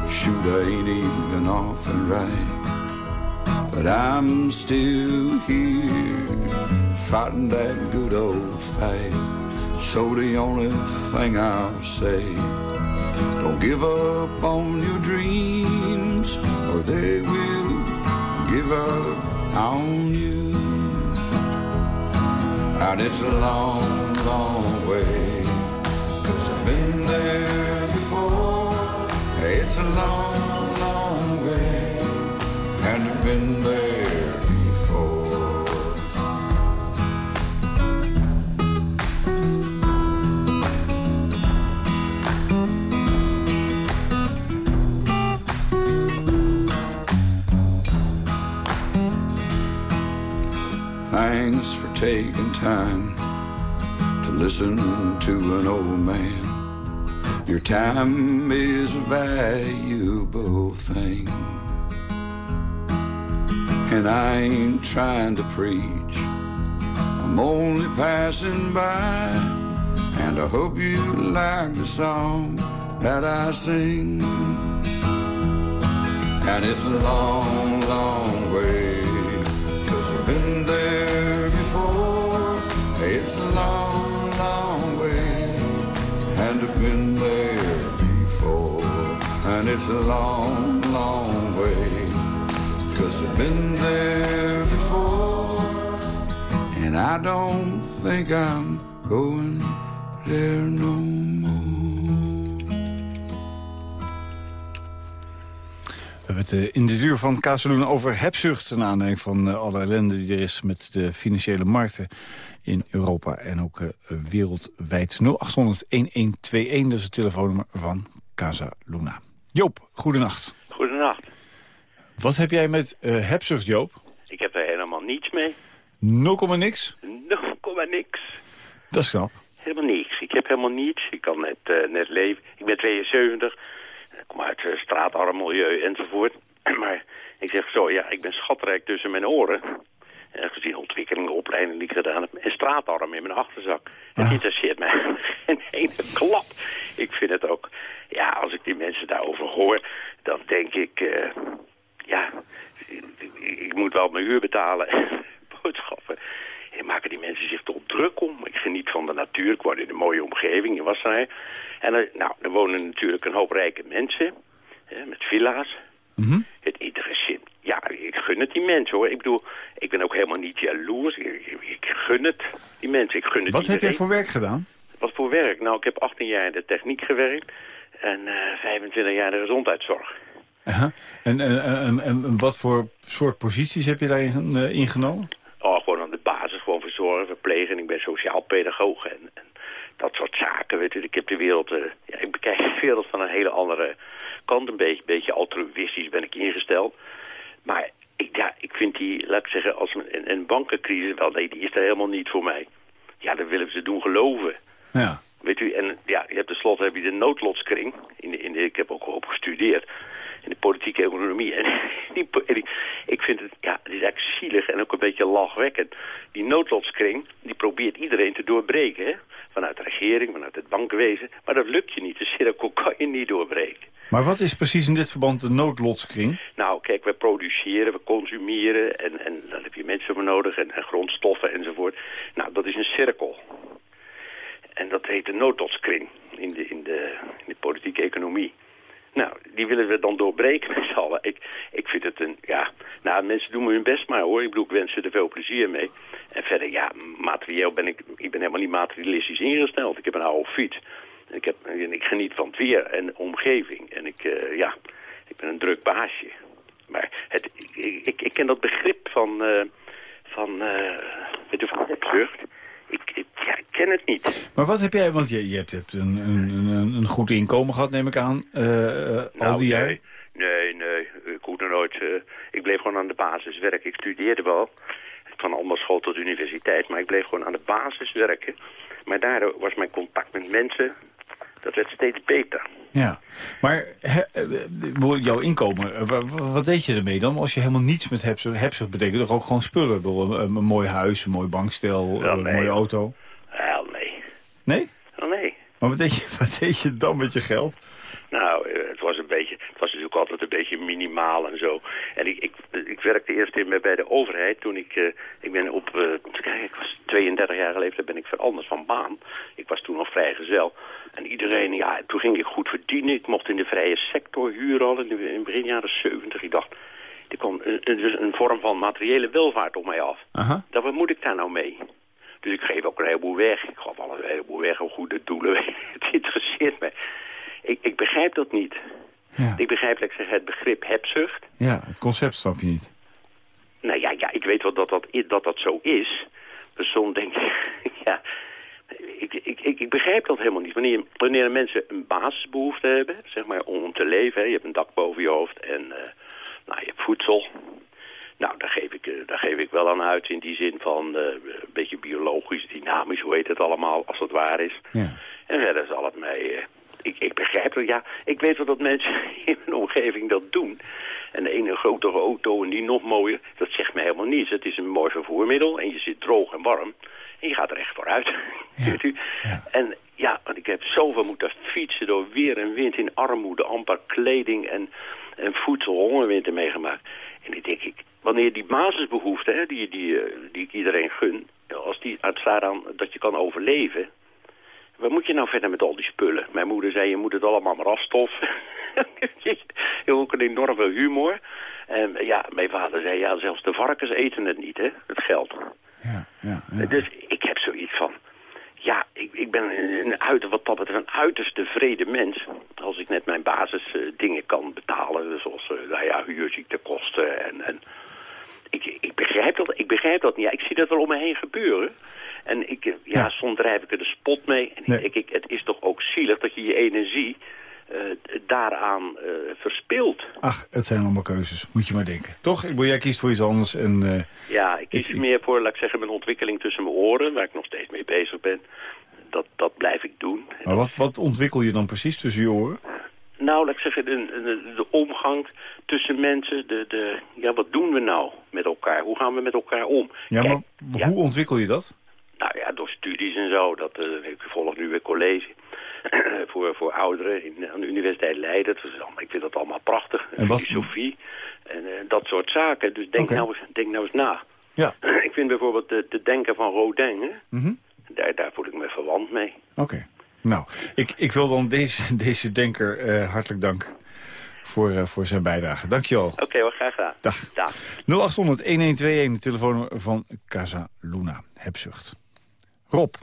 Speaker 7: Shoot, I ain't even often right. But I'm still here, fighting that good old fight. So the only thing I'll say, don't give up on your dreams, or they will give up on you. And it's a long, long way, cause I've been there before. It's a long, long way, and I've been there taking time to listen to an old man. Your time is a valuable thing. And I ain't trying to preach, I'm only passing by. And I hope you like the song that I sing. And it's a long, long way it's a long, long way, cause I've been there before. And I don't think I'm going there no more.
Speaker 3: We hebben het eh, in de duur van Kazeloen over hebzucht... ten aanleiding van eh, alle ellende die er is met de financiële markten in Europa... en ook eh, wereldwijd 0800-1121, dat is het telefoonnummer van Casa Luna. Joop, goedenacht.
Speaker 8: Goedenacht.
Speaker 3: Wat heb jij met eh hebzucht, Joop?
Speaker 8: Ik heb er helemaal niets mee.
Speaker 3: 0, niks?
Speaker 8: 0, niks.
Speaker 3: Dat is knap.
Speaker 8: Helemaal niks. Ik heb helemaal niets. Ik kan net, eh, net leven. Ik ben 72. Ik kom uit uh, straatarm milieu enzovoort. Maar ik zeg zo, ja, ik ben schatrijk tussen mijn oren. En gezien ontwikkelingen, opleidingen die ik gedaan heb. En straatarm in mijn achterzak. Dat interesseert mij geen ene klap. Ik vind het ook... Ja, als ik die mensen daarover hoor, dan denk ik... eh, ja, ik, ik moet wel mijn huur betalen. Boodschappen. En maken die mensen zich toch druk om. Ik geniet van de natuur. Ik woon in een mooie omgeving in Wassenaar. En er, nou, er wonen natuurlijk een hoop rijke mensen. Hè, met villa's.
Speaker 3: Mhm.
Speaker 8: Het interesseert... Ja, ik gun het die mensen hoor. Ik bedoel, ik ben ook helemaal niet jaloers. Ik, ik, gun het die mensen. Ik gun het
Speaker 3: Wat heb jij voor werk gedaan?
Speaker 8: Wat voor werk? Nou, ik heb 18 jaar in de techniek gewerkt. En eh 25 jaar in de gezondheidszorg.
Speaker 3: Aha. En, en, en, en wat voor soort posities heb je daarin eh, ingenomen?
Speaker 8: Oh, gewoon aan de basis, gewoon verzorgen, verplegen. Ik ben sociaal pedagoog en, en dat soort zaken. Weet u, ik heb de wereld, eh, ja, ik bekijk de wereld van een hele andere kant. Een beetje, beetje altruïstisch ben ik ingesteld. Maar ik, ja, ik vind die, laat ik zeggen, als een, een bankencrisis, wel nee, die is er helemaal niet voor mij. Ja, dan willen ze doen geloven.
Speaker 3: Ja.
Speaker 8: Weet u, en ja, je hebt tenslotte heb je de noodlotskring. In de, in de, ik heb ook op gestudeerd in de politieke economie. En, die, en die- ik vind het, ja, het is eigenlijk zielig en ook een beetje lachwekkend. Die noodlotskring, die probeert iedereen te doorbreken. Hè? Vanuit de regering, vanuit het bankwezen. Maar dat lukt je niet. De cirkel kan je niet doorbreken.
Speaker 3: Maar wat is precies in dit verband de noodlotskring?
Speaker 8: Nou, kijk, we produceren, we consumeren en, en daar heb je mensen voor nodig en, en grondstoffen enzovoort. Nou, dat is een cirkel. En dat heet de noodlotskring in de, in de, in de politieke economie. Nou, die willen we dan doorbreken met z'n allen. Ik, ik vind het een, ja, nou, mensen doen hun best maar hoor. Ik bedoel, ik wens ze er veel plezier mee. En verder, ja, materieel ben ik, ik ben helemaal niet materialistisch ingesteld. Ik heb een oude fiets. En ik, heb, en ik geniet van het weer en de omgeving. En ik, eh, ja, ik ben een druk baasje. Maar het, ik, ik, ik ken dat begrip van, eh, van uh, weet u, van. Ik, ik, ja, ik ken het niet.
Speaker 3: Maar wat heb jij, want je, je hebt, een, een, goed inkomen gehad, neem ik aan, eh, eh, al die
Speaker 8: nee,
Speaker 3: jaren.
Speaker 8: nee, nee, ik hoefde nooit. eh, ik bleef gewoon aan de basis werken. Ik studeerde wel, van anderschool tot universiteit, maar ik bleef gewoon aan de basis werken. Maar daardoor was mijn contact met mensen, dat werd steeds beter.
Speaker 3: Ja, maar he, eh, jouw inkomen, eh, wa- wa- wat deed je ermee dan? Als je helemaal niets met hebzucht, hebzucht betekent toch ook gewoon spullen? Bedoel, Een, een mooi huis, een mooi bankstel, een
Speaker 8: nee.
Speaker 3: mooie auto.
Speaker 8: Wel, nee.
Speaker 3: Nee?
Speaker 8: Wel, nee.
Speaker 3: Maar wat deed, je, wat deed je dan met je geld?
Speaker 8: Nou, eh, het was een beetje, het was natuurlijk altijd een beetje minimaal en zo. En ik, ik, ik werkte eerst in, bij de overheid toen ik, eh, ik ben op, kijken, ik was 32 jaar geleden, ben ik veranderd van baan. Ik was toen nog vrijgezel. En iedereen, ja, toen ging ik goed verdienen. Ik mocht in de vrije sector huren al in, de, in begin jaren 70. Ik dacht, er kwam een, een, dus een vorm van materiële welvaart op mij af.
Speaker 3: Aha.
Speaker 8: Dan wat moet ik daar nou mee? Dus ik geef ook een heleboel weg. Ik gaf al een heleboel weg om goede doelen. het interesseert me. Ik, ik begrijp dat niet.
Speaker 3: Ja.
Speaker 8: Ik begrijp, ik zeggen, het begrip hebzucht.
Speaker 3: ja, het concept snap je niet.
Speaker 8: Nou ja, ja ik weet wel dat dat, dat dat zo is. Dus soms denk ik, ja... Ik, ik, ik, ik begrijp dat helemaal niet. Wanneer, wanneer mensen een basisbehoefte hebben, zeg maar om te leven. Hè, je hebt een dak boven je hoofd en eh, nou, je hebt voedsel. Nou, daar geef, ik, eh, daar geef ik wel aan uit in die zin van eh, een beetje biologisch, dynamisch, hoe heet het allemaal, als het waar is.
Speaker 3: Ja.
Speaker 8: En verder zal het mij... ik, ik begrijp het, ja. Ik weet wel dat mensen in mijn omgeving dat doen. En de ene grotere auto en die nog mooier, dat zegt me helemaal niets. Het is een mooi vervoermiddel en je zit droog en warm. En je gaat er echt vooruit. Weet u? En ja, want ik heb zoveel moeten fietsen door weer en wind in armoede, amper kleding en, en voedsel, hongerwinter meegemaakt. En dan denk ik, wanneer die basisbehoeften, hè, die, die, eh, die ik iedereen gun, als die uitstaat aan dat je kan overleven, wat moet je nou verder met al die spullen? Mijn moeder zei, je moet het allemaal maar afstoffen. hebt ook een enorme humor. En ja, mijn vader zei, ja, zelfs de varkens eten het niet, hè, het geld.
Speaker 3: Ja, ja, ja.
Speaker 8: Dus ik heb zoiets van, ja, ik, ik ben een, uit, wat dat betreft een uiterst tevreden mens. Als ik net mijn basisdingen dingen kan betalen, zoals uh, nou ja, huurziektekosten en... en ik, ik, begrijp dat, ik begrijp dat niet. Ja, ik zie dat wel om me heen gebeuren. En ik, ja, ja. soms drijf ik er de spot mee. En nee. ik, ik, het is toch ook zielig dat je je energie uh, daaraan uh, verspeelt.
Speaker 3: Ach, het zijn allemaal keuzes, moet je maar denken. Toch? Ik, jij kiest voor iets anders. En, uh,
Speaker 8: ja, ik kies ik, meer voor, laat ik zeggen, mijn ontwikkeling tussen mijn oren... waar ik nog steeds mee bezig ben. Dat, dat blijf ik doen.
Speaker 3: Maar wat, wat ontwikkel je dan precies tussen je oren?
Speaker 8: Nou, laat ik zeggen, de, de, de, omgang tussen mensen. De, de, ja, wat doen we nou met elkaar? Hoe gaan we met elkaar om?
Speaker 3: Ja, Kijk, maar ja, hoe ontwikkel je dat?
Speaker 8: Nou ja, door studies en zo. Dat, uh, ik volg nu weer college voor, voor ouderen in, aan de Universiteit Leiden. Dat is allemaal, ik vind dat allemaal prachtig. En wat... Filosofie en uh, dat soort zaken. Dus denk, okay. nou, eens, denk nou eens na.
Speaker 3: Ja.
Speaker 8: ik vind bijvoorbeeld de, de denken van Rodin, hè?
Speaker 3: Mm -hmm.
Speaker 8: daar, daar voel ik me verwant mee.
Speaker 3: Oké. Okay. Nou, ik, ik wil dan deze, deze denker uh, hartelijk dank voor, uh, voor zijn bijdrage. Dankjewel.
Speaker 8: Oké, okay, wel graag gedaan.
Speaker 3: Dag.
Speaker 8: Dag.
Speaker 3: 0800-1121, de telefoon van Casa Luna. Hebzucht. Rob.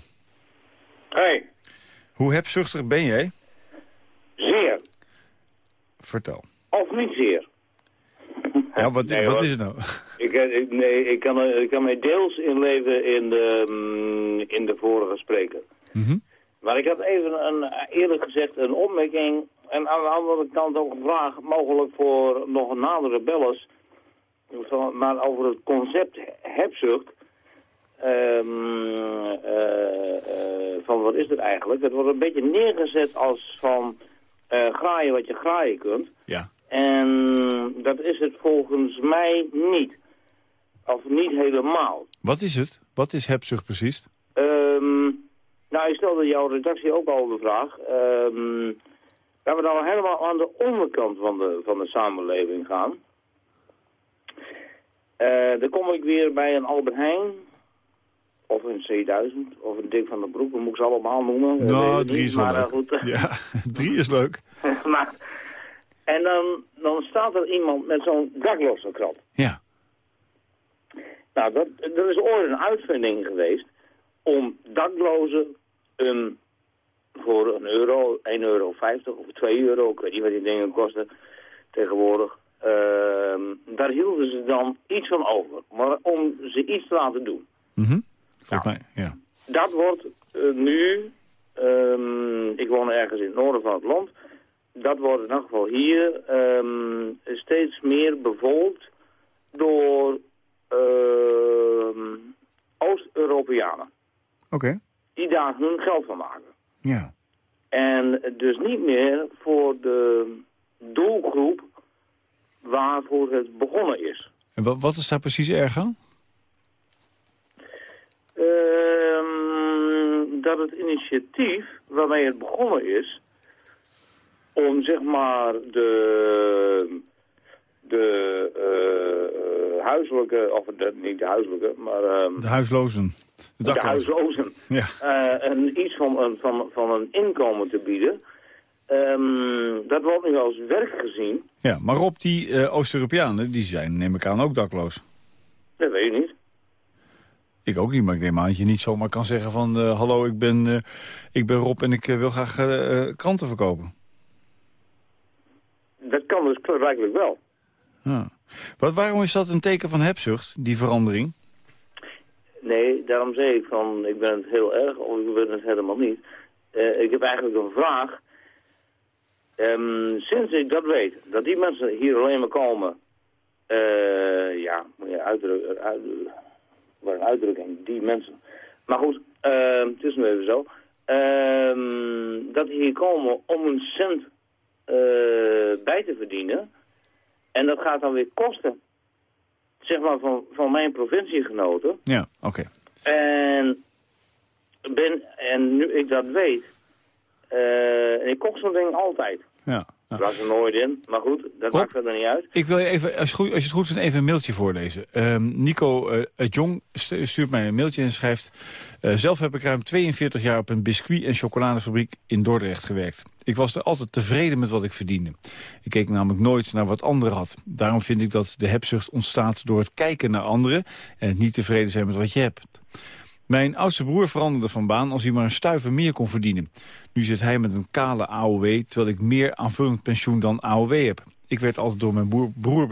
Speaker 9: Hey.
Speaker 3: Hoe hebzuchtig ben jij?
Speaker 9: Zeer.
Speaker 3: Vertel.
Speaker 9: Of niet zeer.
Speaker 3: Ja, wat, nee, wat is het nou?
Speaker 9: Ik, ik, nee, ik kan, ik kan mij deels inleven in de, um, in de vorige spreker.
Speaker 3: Mm -hmm.
Speaker 9: Maar ik had even, een, eerlijk gezegd, een opmerking en aan de andere kant ook een vraag, mogelijk voor nog een nadere bellers, maar over het concept hebzucht. Um, uh, uh, van wat is het eigenlijk? Het wordt een beetje neergezet als van uh, graaien wat je graaien kunt.
Speaker 3: Ja.
Speaker 9: En dat is het volgens mij niet. Of niet helemaal.
Speaker 3: Wat is het? Wat is hebzucht precies?
Speaker 9: Um, nou, ik stelde jouw redactie ook al de vraag. Um, dat we dan helemaal aan de onderkant van de, van de samenleving gaan. Dan kom ik weer bij een Albert Heijn. Of een C1000. Of een Dick van der Broek. We moeten ze allemaal noemen.
Speaker 3: Nou, drie is maar, leuk. Goed. Ja, drie is leuk.
Speaker 9: maar, en dan, dan staat er iemand met zo'n daklossenkrant.
Speaker 3: Ja.
Speaker 9: Nou, dat, er is ooit een uitvinding geweest om daklozen voor een euro, 1,50 euro of 2 euro, ik weet niet wat die dingen kosten tegenwoordig. Uh, daar hielden ze dan iets van over, maar om ze iets te laten doen.
Speaker 3: Mm -hmm. Nou, mij, ja.
Speaker 9: Dat wordt uh, nu, um, ik woon ergens in het noorden van het land, dat wordt in elk geval hier um, steeds meer bevolkt door uh, Oost-Europeanen.
Speaker 3: Oké. Okay.
Speaker 9: Die daar hun geld van maken.
Speaker 3: Ja.
Speaker 9: En dus niet meer voor de doelgroep waarvoor het begonnen is.
Speaker 3: En wat, wat is daar precies erg aan?
Speaker 9: Um, dat het initiatief waarmee het begonnen is... om zeg maar de, de uh, huiselijke, of de, niet de huiselijke, maar... Um,
Speaker 3: de huislozen.
Speaker 9: De, de huislozen.
Speaker 3: Ja.
Speaker 9: Uh, een, iets van, een, van, van een inkomen te bieden. Um, dat wordt nu als werk gezien.
Speaker 3: Ja, maar Rob, die uh, Oost-Europeanen, die zijn neem ik aan ook dakloos.
Speaker 9: Dat weet je niet.
Speaker 3: Ik ook niet, maar ik neem aan dat je niet zomaar kan zeggen van... Uh, hallo, ik ben, uh, ik ben Rob en ik wil graag kranten verkopen.
Speaker 9: Dat kan dus blijkbaar wel.
Speaker 3: Ja. Wat, waarom is dat een teken van hebzucht, die verandering?
Speaker 9: Nee, daarom zei ik van, ik ben het heel erg of ik ben het helemaal niet. Ik heb eigenlijk een vraag. Um, sinds ik dat weet, dat die mensen hier alleen maar komen... Ja, uitdruk, uit, wat een uitdrukking, die mensen. Maar goed, uh, het is nu even zo. Um, dat die hier komen om een cent bij te verdienen. En dat gaat dan weer kosten zeg maar, van, van mijn provinciegenoten.
Speaker 3: Ja, oké. Okay.
Speaker 9: En, ben, en nu ik dat weet, uh, ik kocht zo'n ding altijd.
Speaker 3: Ja.
Speaker 9: Ik was er nooit in, maar goed, dat maakt verder niet uit.
Speaker 3: Ik wil je even, als, je het goed vindt, even een mailtje voorlezen. Um, Nico uh, Jong stuurt mij een mailtje en schrijft... Uh, zelf heb ik ruim 42 jaar op een biscuit- en chocoladefabriek in Dordrecht gewerkt. Ik was er altijd tevreden met wat ik verdiende. Ik keek namelijk nooit naar wat anderen had. Daarom vind ik dat de hebzucht ontstaat door het kijken naar anderen... en het niet tevreden zijn met wat je hebt. Mijn oudste broer veranderde van baan als hij maar een stuiver meer kon verdienen. Nu zit hij met een kale AOW, terwijl ik meer aanvullend pensioen dan AOW heb. Ik werd altijd door mijn broer, broer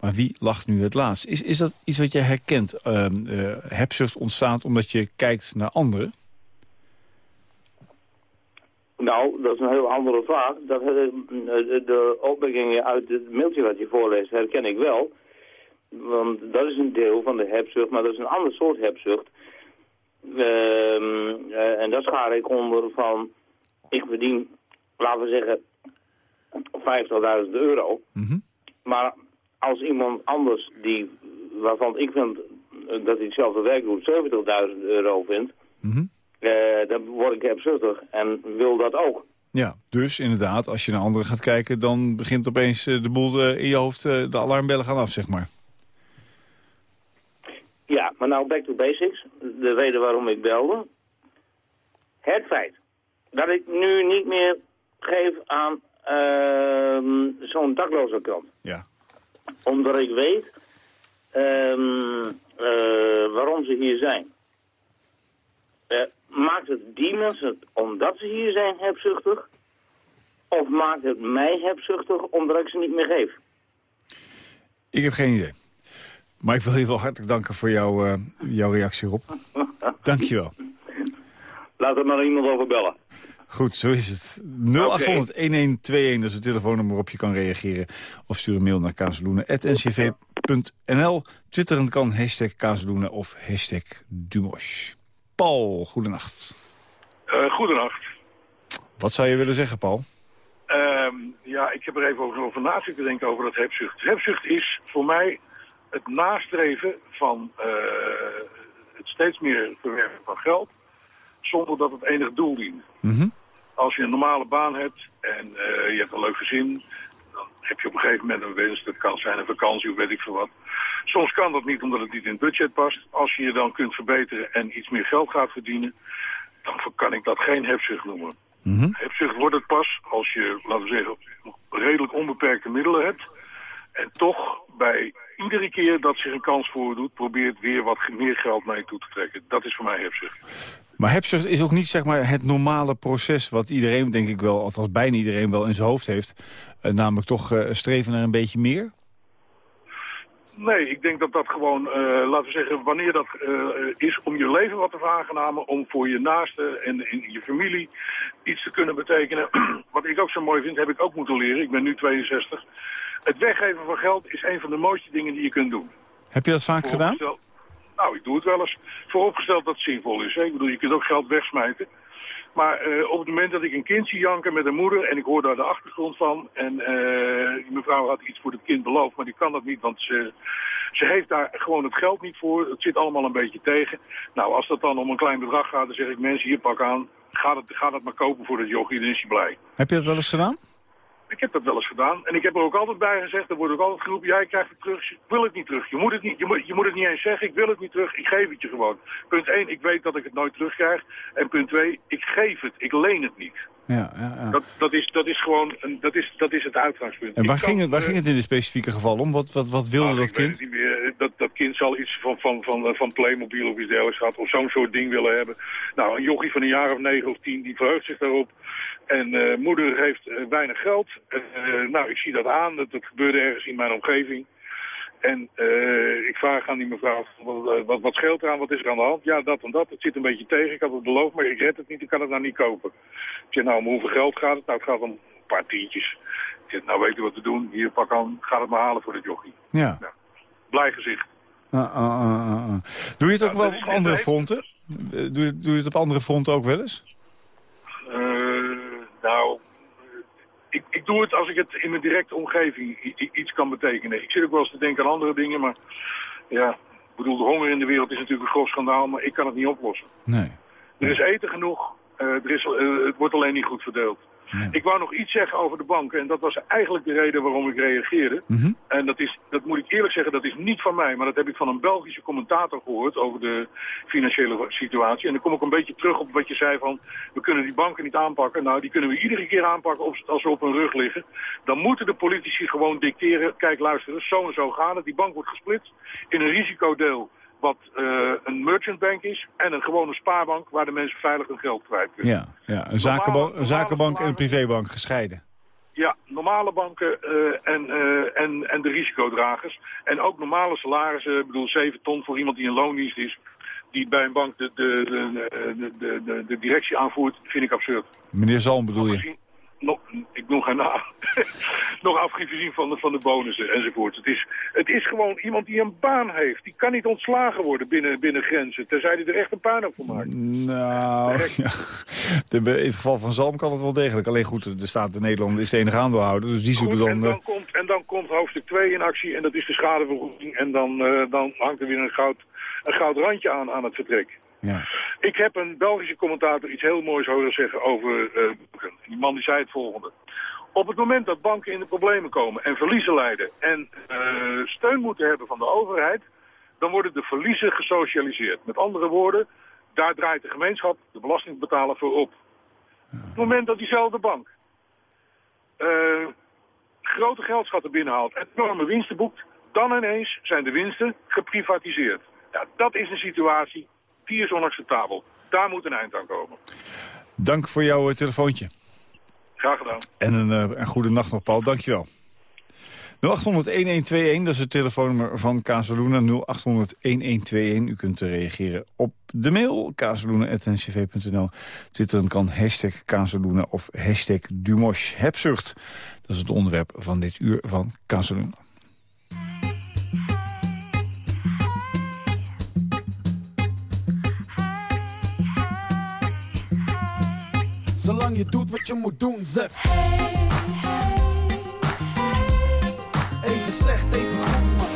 Speaker 3: maar wie lacht nu het laatst? Is, is dat iets wat jij herkent? Uh, uh, hebzucht ontstaat omdat je kijkt naar anderen?
Speaker 9: Nou, dat is een heel andere vraag. Dat, de opmerkingen uit het mailtje dat je voorleest herken ik wel. Want dat is een deel van de hebzucht, maar dat is een ander soort hebzucht. Uh, en dat schaar ik onder van, ik verdien, laten we zeggen, 50.000 euro.
Speaker 3: Mm
Speaker 9: Maar als iemand anders, die, waarvan ik vind dat hij hetzelfde werk doet, 70.000 euro vindt,
Speaker 3: mm
Speaker 9: dan word ik hebzuchtig en wil dat ook.
Speaker 3: Ja, dus inderdaad, als je naar anderen gaat kijken... dan begint opeens de boel in je hoofd, de alarmbellen gaan af, zeg maar.
Speaker 9: Maar nou back to basics. De reden waarom ik belde. Het feit dat ik nu niet meer geef aan uh, zo'n daklozenkant.
Speaker 3: Ja.
Speaker 9: Omdat ik weet um, uh, waarom ze hier zijn. Uh, maakt het die mensen, omdat ze hier zijn, hebzuchtig? Of maakt het mij hebzuchtig omdat ik ze niet meer geef?
Speaker 3: Ik heb geen idee. Maar ik wil je wel hartelijk danken voor jouw, uh, jouw reactie, Rob. Dank je wel.
Speaker 9: Laat er maar iemand over bellen.
Speaker 3: Goed, zo is het. 0800-1121, dat is het telefoonnummer waarop je kan reageren. Of stuur een mail naar kazeloenen.ncv.nl. Twitteren kan hashtag kazeloenen of hashtag Dumosh. Paul, goedenacht.
Speaker 10: Uh, goedenacht.
Speaker 3: Wat zou je willen zeggen, Paul?
Speaker 10: Uh, ja, ik heb er even over, over na te denken over dat hebzucht. Hebzucht is voor mij het nastreven van uh, het steeds meer verwerven van geld... zonder dat het enig doel dient.
Speaker 3: Mm -hmm.
Speaker 10: Als je een normale baan hebt en uh, je hebt een leuk gezin... dan heb je op een gegeven moment een wens. Dat kan zijn een vakantie of weet ik veel wat. Soms kan dat niet omdat het niet in het budget past. Als je je dan kunt verbeteren en iets meer geld gaat verdienen... dan kan ik dat geen hebzucht noemen.
Speaker 3: Mm -hmm.
Speaker 10: Hebzucht wordt het pas als je, laten we zeggen, redelijk onbeperkte middelen hebt... en toch bij iedere keer dat zich een kans voordoet... probeert weer wat meer geld mee toe te trekken. Dat is voor mij hebzucht.
Speaker 3: Maar hebzucht is ook niet zeg maar, het normale proces... wat iedereen, denk ik wel, althans bijna iedereen wel in zijn hoofd heeft. Uh, namelijk toch uh, streven naar een beetje meer?
Speaker 10: Nee, ik denk dat dat gewoon, uh, laten we zeggen, wanneer dat is om je leven wat te verhagenamen... om voor je naasten en in je familie iets te kunnen betekenen. wat ik ook zo mooi vind, heb ik ook moeten leren. Ik ben nu 62. Het weggeven van geld is een van de mooiste dingen die je kunt doen.
Speaker 3: Heb je dat vaak gedaan?
Speaker 10: Nou, ik doe het wel eens. Vooropgesteld dat het zinvol is. Hè? Ik bedoel, je kunt ook geld wegsmijten. Maar uh, op het moment dat ik een kind zie janken met een moeder... en ik hoor daar de achtergrond van... en uh, die mevrouw had iets voor het kind beloofd... maar die kan dat niet, want ze, ze heeft daar gewoon het geld niet voor. Het zit allemaal een beetje tegen. Nou, als dat dan om een klein bedrag gaat... dan zeg ik, mensen, hier pak aan. Ga het, ga het maar kopen voor dat jochie, dan is hij blij.
Speaker 3: Heb je dat wel eens gedaan?
Speaker 10: Ik heb dat wel eens gedaan. En ik heb er ook altijd bij gezegd, er wordt ook altijd geroepen, jij krijgt het terug. Ik wil het niet terug. Je moet het niet, je moet, je moet het niet eens zeggen, ik wil het niet terug. Ik geef het je gewoon. Punt 1, ik weet dat ik het nooit terugkrijg. En punt 2, ik geef het. Ik leen het niet.
Speaker 3: Ja, ja, ja.
Speaker 10: Dat, dat, is, dat is gewoon, een, dat, is, dat is het uitgangspunt.
Speaker 3: En waar, ging het, waar ging het in dit specifieke geval om? Wat, wat, wat wilde
Speaker 10: nou,
Speaker 3: dat kind?
Speaker 10: Meer. Dat, dat kind zal iets van, van, van, van Playmobil of iets dergelijks gehad. Of zo'n soort ding willen hebben. Nou, een jochie van een jaar of negen of tien, die verheugt zich daarop. En uh, moeder heeft uh, weinig geld. Nou, ik zie dat aan. Dat, dat gebeurde ergens in mijn omgeving. En ik vraag aan die mevrouw, wat, wat, wat scheelt eraan? Wat is er aan de hand? Ja, dat en dat. Het zit een beetje tegen. Ik had het beloofd, maar ik red het niet. Ik kan het nou niet kopen. Ik zeg, nou, om hoeveel geld gaat het? Nou, het gaat om een paar tientjes. Ik zeg, nou, weet je wat te doen? Hier, pak aan. Ga het maar halen voor het jochie.
Speaker 3: Ja.
Speaker 10: Nou, blij gezicht.
Speaker 3: Uh, uh, doe je het ook wel op andere fronten? Doe je, doe je het op andere fronten ook wel eens?
Speaker 10: Nou, ik, ik doe het als ik het in mijn directe omgeving iets kan betekenen. Ik zit ook wel eens te denken aan andere dingen, maar ja, ik bedoel, de honger in de wereld is natuurlijk een groot schandaal, maar ik kan het niet oplossen.
Speaker 3: Nee.
Speaker 10: Er is eten genoeg, uh, er is, uh, het wordt alleen niet goed verdeeld. Ik wou nog iets zeggen over de banken en dat was eigenlijk de reden waarom ik reageerde.
Speaker 3: Mm -hmm.
Speaker 10: En dat, is, dat moet ik eerlijk zeggen, dat is niet van mij, maar dat heb ik van een Belgische commentator gehoord over de financiële situatie. En dan kom ik een beetje terug op wat je zei van, we kunnen die banken niet aanpakken. Nou, die kunnen we iedere keer aanpakken als ze op hun rug liggen. Dan moeten de politici gewoon dicteren, kijk luister, zo en zo gaat het. Die bank wordt gesplitst in een risicodeel wat eh, een merchant bank is en een gewone spaarbank waar de mensen veilig hun geld kwijt kunnen.
Speaker 3: Ja, ja. Een, zakenbank, een zakenbank en een privébank gescheiden.
Speaker 10: Ja, normale banken eh, en, eh, en, en de risicodragers. En ook normale salarissen, ik bedoel 7 ton voor iemand die in loondienst is, die bij een bank de, de, de, de, de, de directie aanvoert, vind ik absurd.
Speaker 3: Meneer Zalm bedoel je?
Speaker 10: Nog, ik noem geen naam. nog afgezien van de, van de bonussen enzovoort. Het is, het is gewoon iemand die een baan heeft. Die kan niet ontslagen worden binnen, binnen grenzen. Tenzij hij er echt een puinhoop van maakt.
Speaker 3: Nou, ja. In het geval van Zalm kan het wel degelijk. Alleen goed, de staat in Nederland is de enige aandeelhouder. Dus die zoeken
Speaker 10: Goed,
Speaker 3: dan...
Speaker 10: en,
Speaker 3: eh,
Speaker 10: dan komt, en dan komt hoofdstuk 2 in actie en dat is de schadevergoeding. En dan, eh, dan hangt er weer een goud, een goud randje aan aan het vertrek.
Speaker 3: Ja.
Speaker 10: Ik heb een Belgische commentator iets heel moois horen zeggen over eh. Die man die zei het volgende. Op het moment dat banken in de problemen komen en verliezen leiden en eh, steun moeten hebben van de overheid, dan worden de verliezen gesocialiseerd. Met andere woorden, daar draait de gemeenschap, de belastingbetaler, voor op. Op het moment dat diezelfde bank eh, grote geldschatten binnenhaalt en enorme winsten boekt, dan ineens zijn de winsten geprivatiseerd. Ja, dat is een situatie, die is onacceptabel. Daar moet een eind aan komen.
Speaker 3: Dank voor jouw eh, telefoontje.
Speaker 10: Graag gedaan.
Speaker 3: En een, eh, een goede nacht nog, Paul. Dankjewel. 0800-1121, dat is het telefoonnummer van Casaluna. 0800-1121. U kunt eh, reageren op de mail, casaluna.ncv.nl. Twitteren kan hashtag Casaluna of hashtag Dumosh. Hebzucht, dat is het onderwerp van dit uur van Casaluna.
Speaker 11: Zolang je doet wat je moet doen, zeg. Even slecht, even goed, man.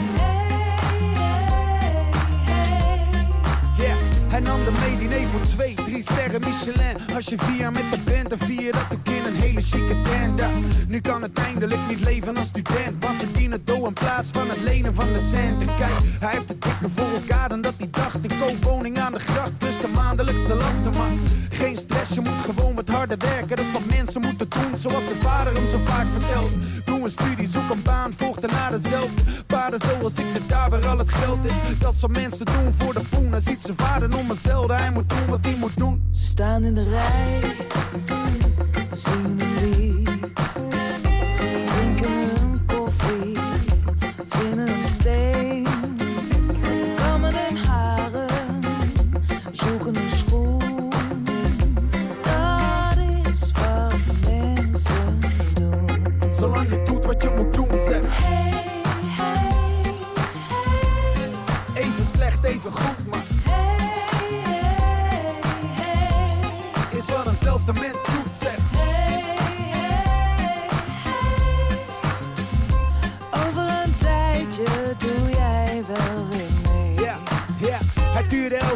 Speaker 11: Yeah, hij nam de mee diner voor twee, sterren Michelin. Als je vier met de band, dan vier dat ook in een hele chique tent. Ja, nu kan het eindelijk niet leven als student. Maar verdienen dough in plaats van het lenen van de centen. Kijk, hij heeft het dikker voor elkaar dan dat hij dacht. Een koopwoning aan de gracht, dus de maandelijkse lasten. Maar geen stress, je moet gewoon wat harder werken. Dat is wat mensen moeten doen, zoals zijn vader hem zo vaak vertelt. Doe een studie, zoek een baan, volg daarna dezelfde. Paarden zoals ik, de daar waar al het geld is. Dat is wat mensen doen voor de poen. Ziet zijn vader om hetzelfde, hij moet doen wat hij moet doen.
Speaker 12: Ze staan in de rij, zingen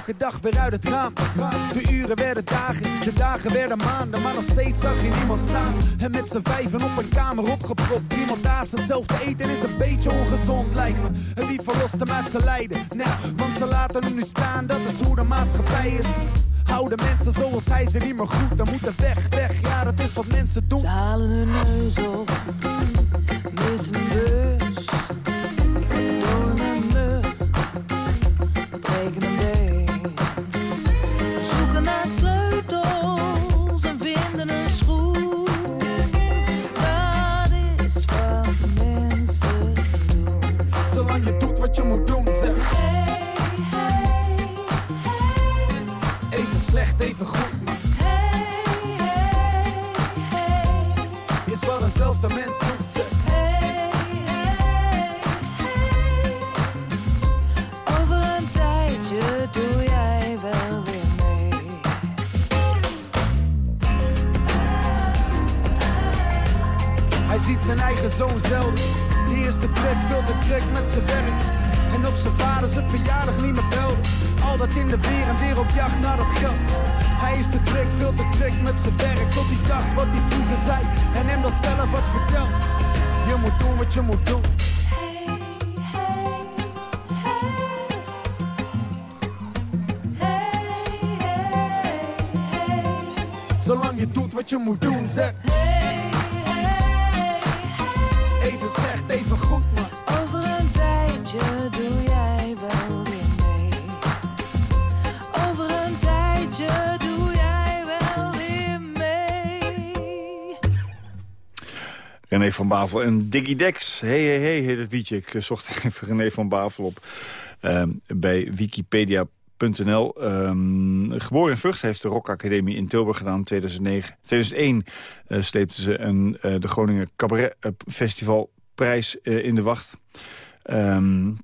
Speaker 11: tuurde elke dag weer uit het raam. De uren werden dagen, de dagen werden maanden. Maar nog steeds zag je niemand staan. En met z'n vijven op een kamer opgepropt. Iemand naast hetzelfde eten is een beetje ongezond, lijkt me. En wie verlost hem uit zijn lijden? Nou, want ze laten nu staan, dat is hoe de maatschappij is. Houden mensen zoals hij ze niet meer goed, dan moeten weg, weg. Ja, dat is wat mensen doen.
Speaker 12: Ze hun neus op, missen een bus.
Speaker 11: Met zijn werk. Tot hij dacht wat hij vroeger zei. En hem dat zelf wat vertelt. Je moet doen wat je moet doen. Zolang je doet wat je moet doen, zeg.
Speaker 3: Van Bavel en Diggy Dex. Hey, hey, hey, heet het liedje. Ik eh, zocht even René van Bavel op ehm, bij wikipedia.nl. Ehm, geboren in heeft de Rock Academie in Tilburg gedaan. 2009, 2001 uh, sleepte ze een, uh, de Groningen Cabaret Festival prijs in de wacht. Um,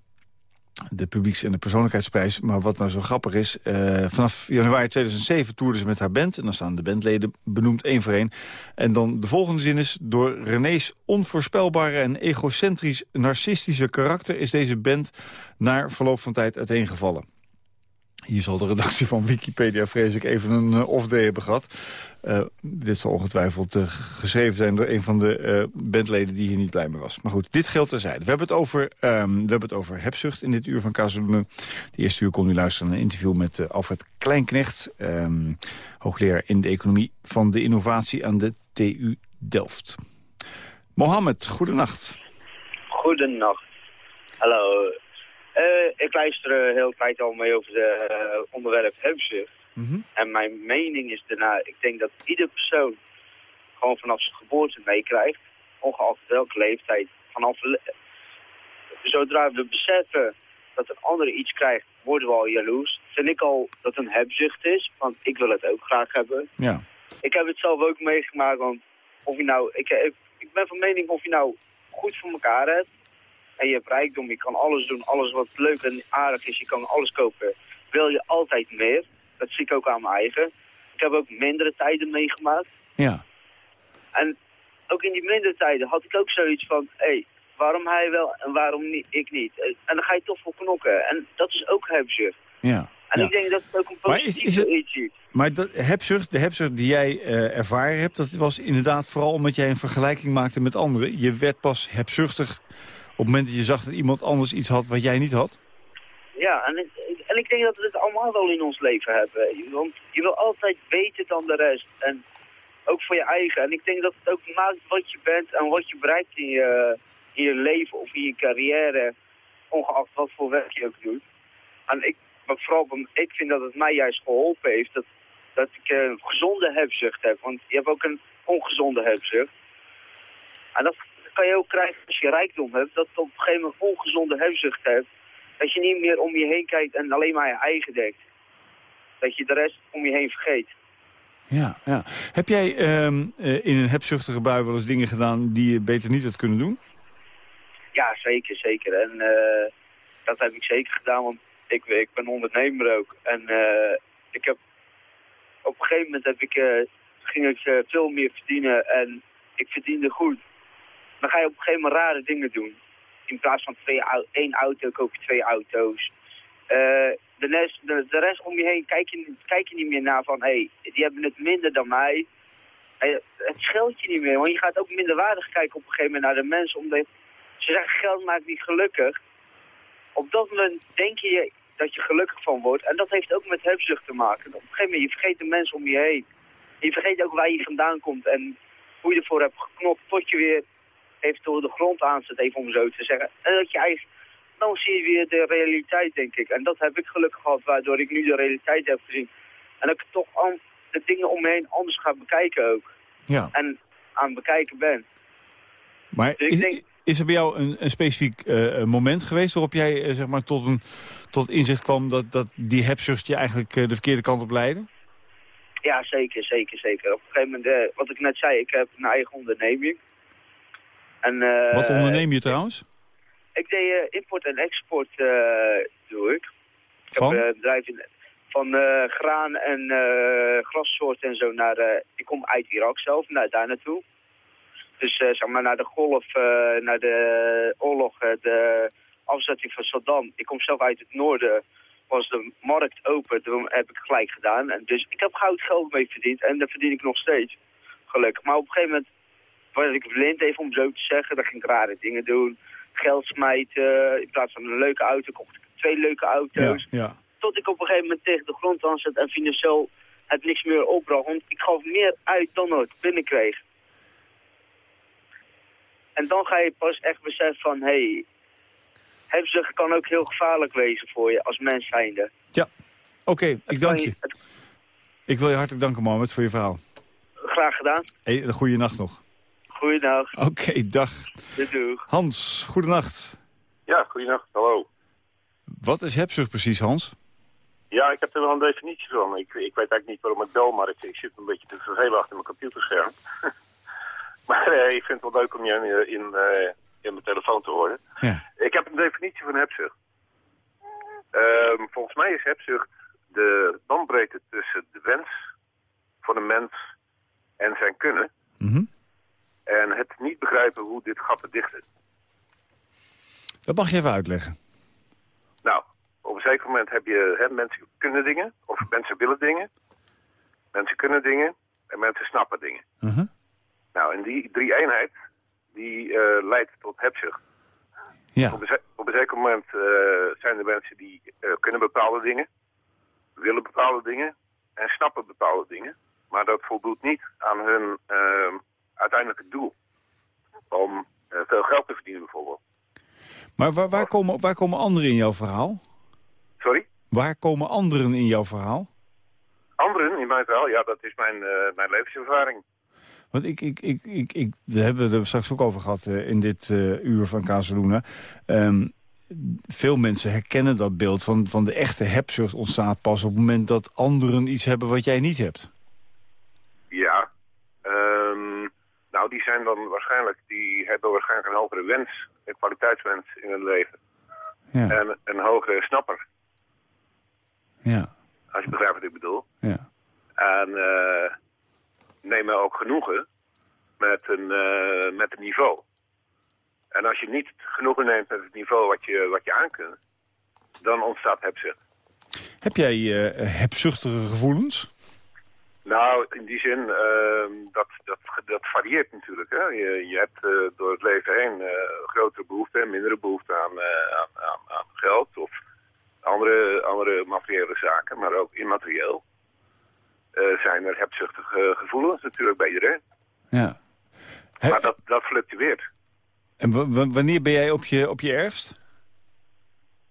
Speaker 3: de publieks- en de persoonlijkheidsprijs. Maar wat nou zo grappig is, uh, vanaf januari 2007 toerde ze met haar band. En dan staan de bandleden benoemd één voor één. En dan de volgende zin is... door René's onvoorspelbare en egocentrisch narcistische karakter... is deze band naar verloop van tijd uiteengevallen. Hier zal de redactie van Wikipedia, vrees ik, even een uh, off-day hebben gehad. Uh, dit zal ongetwijfeld uh, geschreven zijn door een van de bandleden die hier niet blij mee was. Maar goed, dit geldt terzijde. We hebben het over, um, we hebben het over hebzucht in dit uur van Kazeloenen. De eerste uur kon u luisteren naar een interview met Alfred Kleinknecht... Um, hoogleraar in de economie van de innovatie aan de TU Delft. Mohammed, goedenacht.
Speaker 13: Goedenacht. Hallo, ik luister de hele tijd al mee over het uh, onderwerp hebzucht. Mm -hmm. En mijn mening is daarna, ik denk dat ieder persoon gewoon vanaf zijn geboorte meekrijgt, ongeacht welke leeftijd, vanaf zodra we beseffen dat een ander iets krijgt, worden we al jaloers. Vind ik al dat een hebzucht is, want ik wil het ook graag hebben.
Speaker 3: Ja.
Speaker 13: Ik heb het zelf ook meegemaakt, want of je nou, ik, ik, ik ben van mening of je nou goed voor elkaar hebt, en je hebt rijkdom, je kan alles doen, alles wat leuk en aardig is, je kan alles kopen. Wil je altijd meer? Dat zie ik ook aan mijn eigen. Ik heb ook mindere tijden meegemaakt.
Speaker 3: Ja.
Speaker 13: En ook in die mindere tijden had ik ook zoiets van, hé, hey, waarom hij wel en waarom niet, ik niet? En dan ga je toch voor knokken. En dat is ook hebzucht.
Speaker 3: Ja.
Speaker 13: En
Speaker 3: ja.
Speaker 13: ik denk dat het ook een positief iets is.
Speaker 3: Maar dat hebzucht, de hebzucht die jij uh, ervaren hebt, dat was inderdaad vooral omdat jij een vergelijking maakte met anderen. Je werd pas hebzuchtig het moment dat je zag dat iemand anders iets had wat jij niet had?
Speaker 13: Ja, en ik, ik denk dat we het allemaal wel in ons leven hebben. Want je wil altijd beter dan de rest. En ook voor je eigen. En ik denk dat het ook maakt wat je bent en wat je bereikt in je, in je leven of in je carrière. Ongeacht wat voor werk je ook doet. En ik, maar vooral, ik vind dat het mij juist geholpen heeft dat, dat ik een gezonde hebzucht heb. Want je hebt ook een ongezonde hebzucht. En dat kan je ook krijgen als je rijkdom hebt, dat je op een gegeven moment ongezonde hebzucht hebt. Dat je niet meer om je heen kijkt en alleen maar je eigen denkt. Dat je de rest om je heen vergeet.
Speaker 3: Ja, ja. Heb jij um, uh, in een hebzuchtige bui wel eens dingen gedaan die je beter niet had kunnen doen?
Speaker 13: Ja, zeker, zeker. En uh, dat heb ik zeker gedaan, want ik, ik ben ondernemer ook. En uh, ik heb, op een gegeven moment heb ik, ging ik veel meer verdienen en ik verdiende goed dan ga je op een gegeven moment rare dingen doen. In plaats van twee, één auto koop je twee auto's. Uh, de, rest, de, rest om je heen kijk je, kijk je niet meer naar van, hé, hey, die hebben het minder dan mij. Hey, het scheelt je niet meer, want je gaat ook minder waardig kijken op een gegeven moment naar de mensen. Omdat ze zeggen, geld maakt niet gelukkig. Op dat moment denk je dat je gelukkig van wordt. En dat heeft ook met hebzucht te maken. Op een gegeven moment, je vergeet de mensen om je heen. Je vergeet ook waar je vandaan komt en hoe je ervoor hebt geknopt tot je weer even door de grond aanzet, even om zo te zeggen. En dat je eigenlijk, dan zie je weer de realiteit, denk ik. En dat heb ik gelukkig gehad, waardoor ik nu de realiteit heb gezien. En dat ik toch an, de dingen om me heen anders ga bekijken ook.
Speaker 3: Ja.
Speaker 13: En aan het bekijken ben.
Speaker 3: Maar
Speaker 13: dus
Speaker 3: is,
Speaker 13: denk,
Speaker 3: is er bij jou een, een specifiek uh, moment geweest waarop jij uh, zeg maar, tot, een, tot inzicht kwam dat, dat die hebzucht je eigenlijk uh, de verkeerde kant op leidde?
Speaker 13: Ja, zeker, zeker, zeker. Op een gegeven moment, wat ik net zei, ik heb een eigen onderneming. En, uh,
Speaker 3: Wat onderneem je trouwens?
Speaker 13: Ik deed uh, import en export, uh, doe ik. Ik
Speaker 3: van?
Speaker 13: heb in, van graan en grassoorten en zo naar... ik kom uit Irak zelf, naar, daar naartoe. Dus zeg maar naar de golf, naar de oorlog, de afzetting van Saddam. Ik kom zelf uit het noorden, was de markt open, dat heb ik gelijk gedaan. En dus ik heb goud geld mee verdiend en dat verdien ik nog steeds, gelukkig. Maar op een gegeven moment was ik blind even om zo te zeggen. Dan ging ik rare dingen doen. Geld smijten. In plaats van een leuke auto kocht ik twee leuke auto's.
Speaker 3: Ja, ja.
Speaker 13: Tot ik op een gegeven moment tegen de grond aan zat en financieel het niks meer opbracht. Want ik gaf meer uit dan ik binnenkreeg. En dan ga je pas echt beseffen van... hé, hey, hebzucht kan ook heel gevaarlijk wezen voor je als mens zijnde.
Speaker 3: Ja, oké. Okay, ik dank je. Het... Ik wil je hartelijk danken, Mohammed, voor je verhaal.
Speaker 13: Graag gedaan.
Speaker 3: Hey, een goede nacht nog.
Speaker 13: Goeiedag.
Speaker 3: Oké, dag.
Speaker 13: Doeg.
Speaker 3: Hans, goedenacht.
Speaker 14: Ja, goedenacht. Hallo.
Speaker 3: Wat is hebzucht precies, Hans?
Speaker 14: Ja, ik heb er wel een definitie van. Ik, ik weet eigenlijk niet waarom ik bel, maar ik, ik zit een beetje te vervelen achter mijn computerscherm. maar eh, ik vind het wel leuk om je in, in, eh, in mijn telefoon te horen.
Speaker 3: Ja.
Speaker 14: Ik heb een definitie van hebzucht. Ehm, volgens mij is hebzucht de bandbreedte tussen de wens van een mens en zijn kunnen.
Speaker 3: Mhm.
Speaker 14: En het niet begrijpen hoe dit gat te dichten.
Speaker 3: Dat mag je even uitleggen.
Speaker 14: Nou, op een zeker moment heb je, hè, mensen kunnen dingen, of mensen willen dingen. Mensen kunnen dingen en mensen snappen dingen.
Speaker 3: Mhm.
Speaker 14: Nou, en die drie eenheid, die eh, leidt tot hebzucht.
Speaker 3: Ja.
Speaker 14: Op, een, ze- op een zeker moment eh, zijn er mensen die eh, kunnen bepaalde dingen, willen bepaalde dingen en snappen bepaalde dingen. Maar dat voldoet niet aan hun eh, uiteindelijke doel. Om eh, veel geld te verdienen bijvoorbeeld.
Speaker 3: Maar waar, waar, komen, waar komen anderen in jouw verhaal?
Speaker 14: Sorry?
Speaker 3: Waar komen anderen in jouw verhaal?
Speaker 14: Anderen in mijn verhaal, ja, dat is mijn, eh, mijn levenservaring.
Speaker 3: Want ik, ik, ik, ik, ik, we hebben het er straks ook over gehad eh, in dit uur van Casaluna. Ehm, veel mensen herkennen dat beeld van, van de echte hebzucht ontstaat pas op het moment dat anderen iets hebben wat jij niet hebt.
Speaker 14: Ja, ehm, nou die zijn dan waarschijnlijk, die hebben waarschijnlijk een hogere wens, een kwaliteitswens in hun leven.
Speaker 3: Ja.
Speaker 14: En een hogere snapper,
Speaker 3: Ja,
Speaker 14: als je begrijpt wat ik bedoel.
Speaker 3: ja.
Speaker 14: En eh, nemen ook genoegen met een, eh, met een niveau. En als je niet genoegen neemt met het niveau wat je, wat je aan kunt, dan ontstaat hebzucht.
Speaker 3: Heb jij eh hebzuchtige gevoelens?
Speaker 14: Nou, in die zin, ehm, dat, dat, dat varieert natuurlijk. Hè? Je, je hebt eh, door het leven heen eh, grotere behoefte en mindere behoefte aan, eh, aan, aan, aan geld of andere, andere materiële zaken, maar ook immaterieel. zijn er hebzuchtige gevoelens natuurlijk bij iedereen.
Speaker 3: Ja.
Speaker 14: Maar dat, dat fluctueert.
Speaker 3: En wa- wa- wanneer ben jij op je, op je ergst?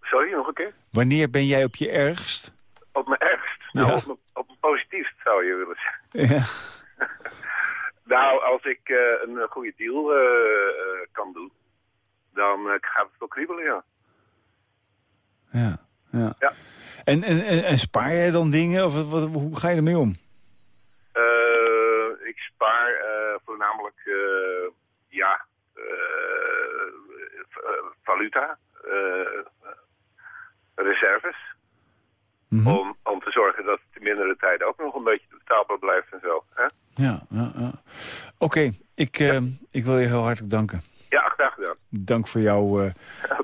Speaker 14: Sorry, nog een keer?
Speaker 3: Wanneer ben jij op je ergst?
Speaker 14: Op mijn ergst. Nou,
Speaker 3: Ja.
Speaker 14: op, mijn positiefst zou je willen zeggen.
Speaker 3: Ja.
Speaker 14: Nou, als ik eh, een goede deal eh, eh, kan doen, dan gaat het wel kriebelen, ja.
Speaker 3: Ja, ja.
Speaker 14: Ja.
Speaker 3: En, en, en, en spaar jij dan dingen? Of wat, hoe ga je ermee om?
Speaker 14: Ik spaar voornamelijk, ja, valuta, reserves.
Speaker 3: Mhm.
Speaker 14: Om, dat het in mindere tijd ook nog een beetje betaalbaar blijft en zo. Hè?
Speaker 3: Ja, ja, ja. Oké, ik, eh, ik wil je heel hartelijk danken.
Speaker 14: Ja, graag gedaan.
Speaker 3: Dank voor jouw eh,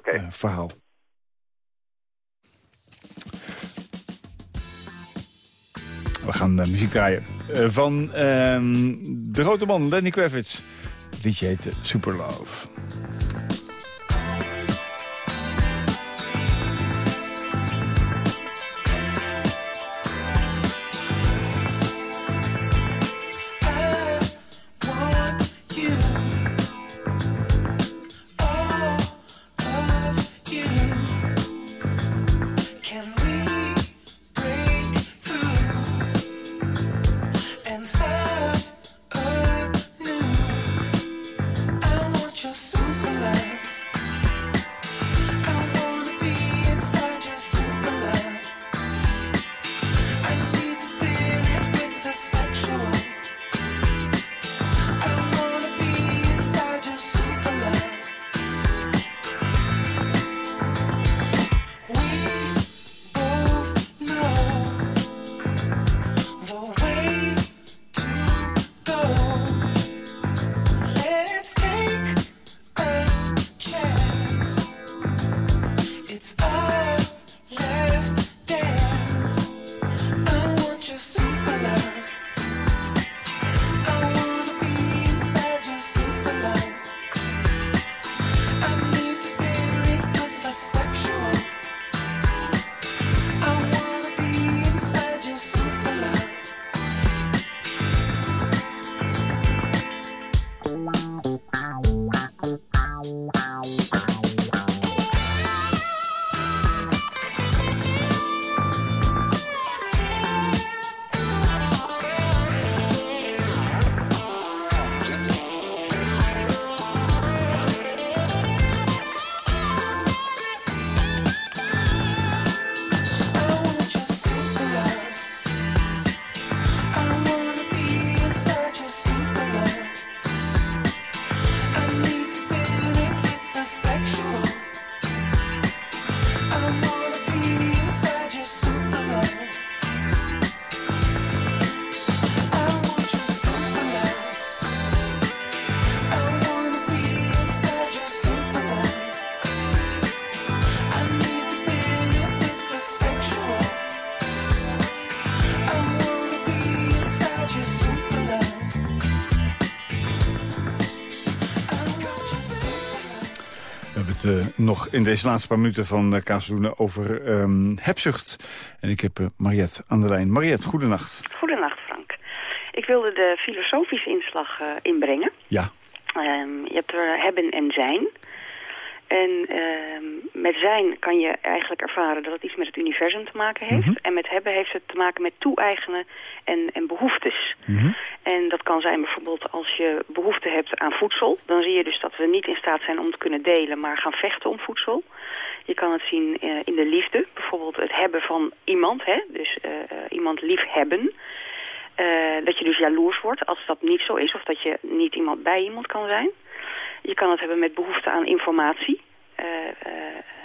Speaker 3: eh, verhaal. We gaan eh, muziek draaien. Van ehm, de grote man Lenny Kravitz. Het liedje heet eh, Super Love. Nog in deze laatste paar minuten van uh, Kazeluna over ehm, hebzucht. En ik heb uh, Mariette aan de lijn. Mariette, goedenacht.
Speaker 15: Goedenacht, Frank. Ik wilde de filosofische inslag uh, inbrengen.
Speaker 3: Ja.
Speaker 15: Um, je hebt er hebben en zijn. En uh, met zijn kan je eigenlijk ervaren dat het iets met het universum te maken heeft. Mm -hmm. En met hebben heeft het te maken met toe-eigenen en, en behoeftes.
Speaker 3: Mhm.
Speaker 15: Mm -hmm. En dat kan zijn bijvoorbeeld als je behoefte hebt aan voedsel. Dan zie je dus dat we niet in staat zijn om te kunnen delen, maar gaan vechten om voedsel. Je kan het zien uh, in de liefde. Bijvoorbeeld het hebben van iemand. Hè? Dus uh, iemand lief hebben. Uh, dat je dus jaloers wordt als dat niet zo is. Of dat je niet iemand bij iemand kan zijn. Je kan het hebben met behoefte aan informatie. Uh, uh,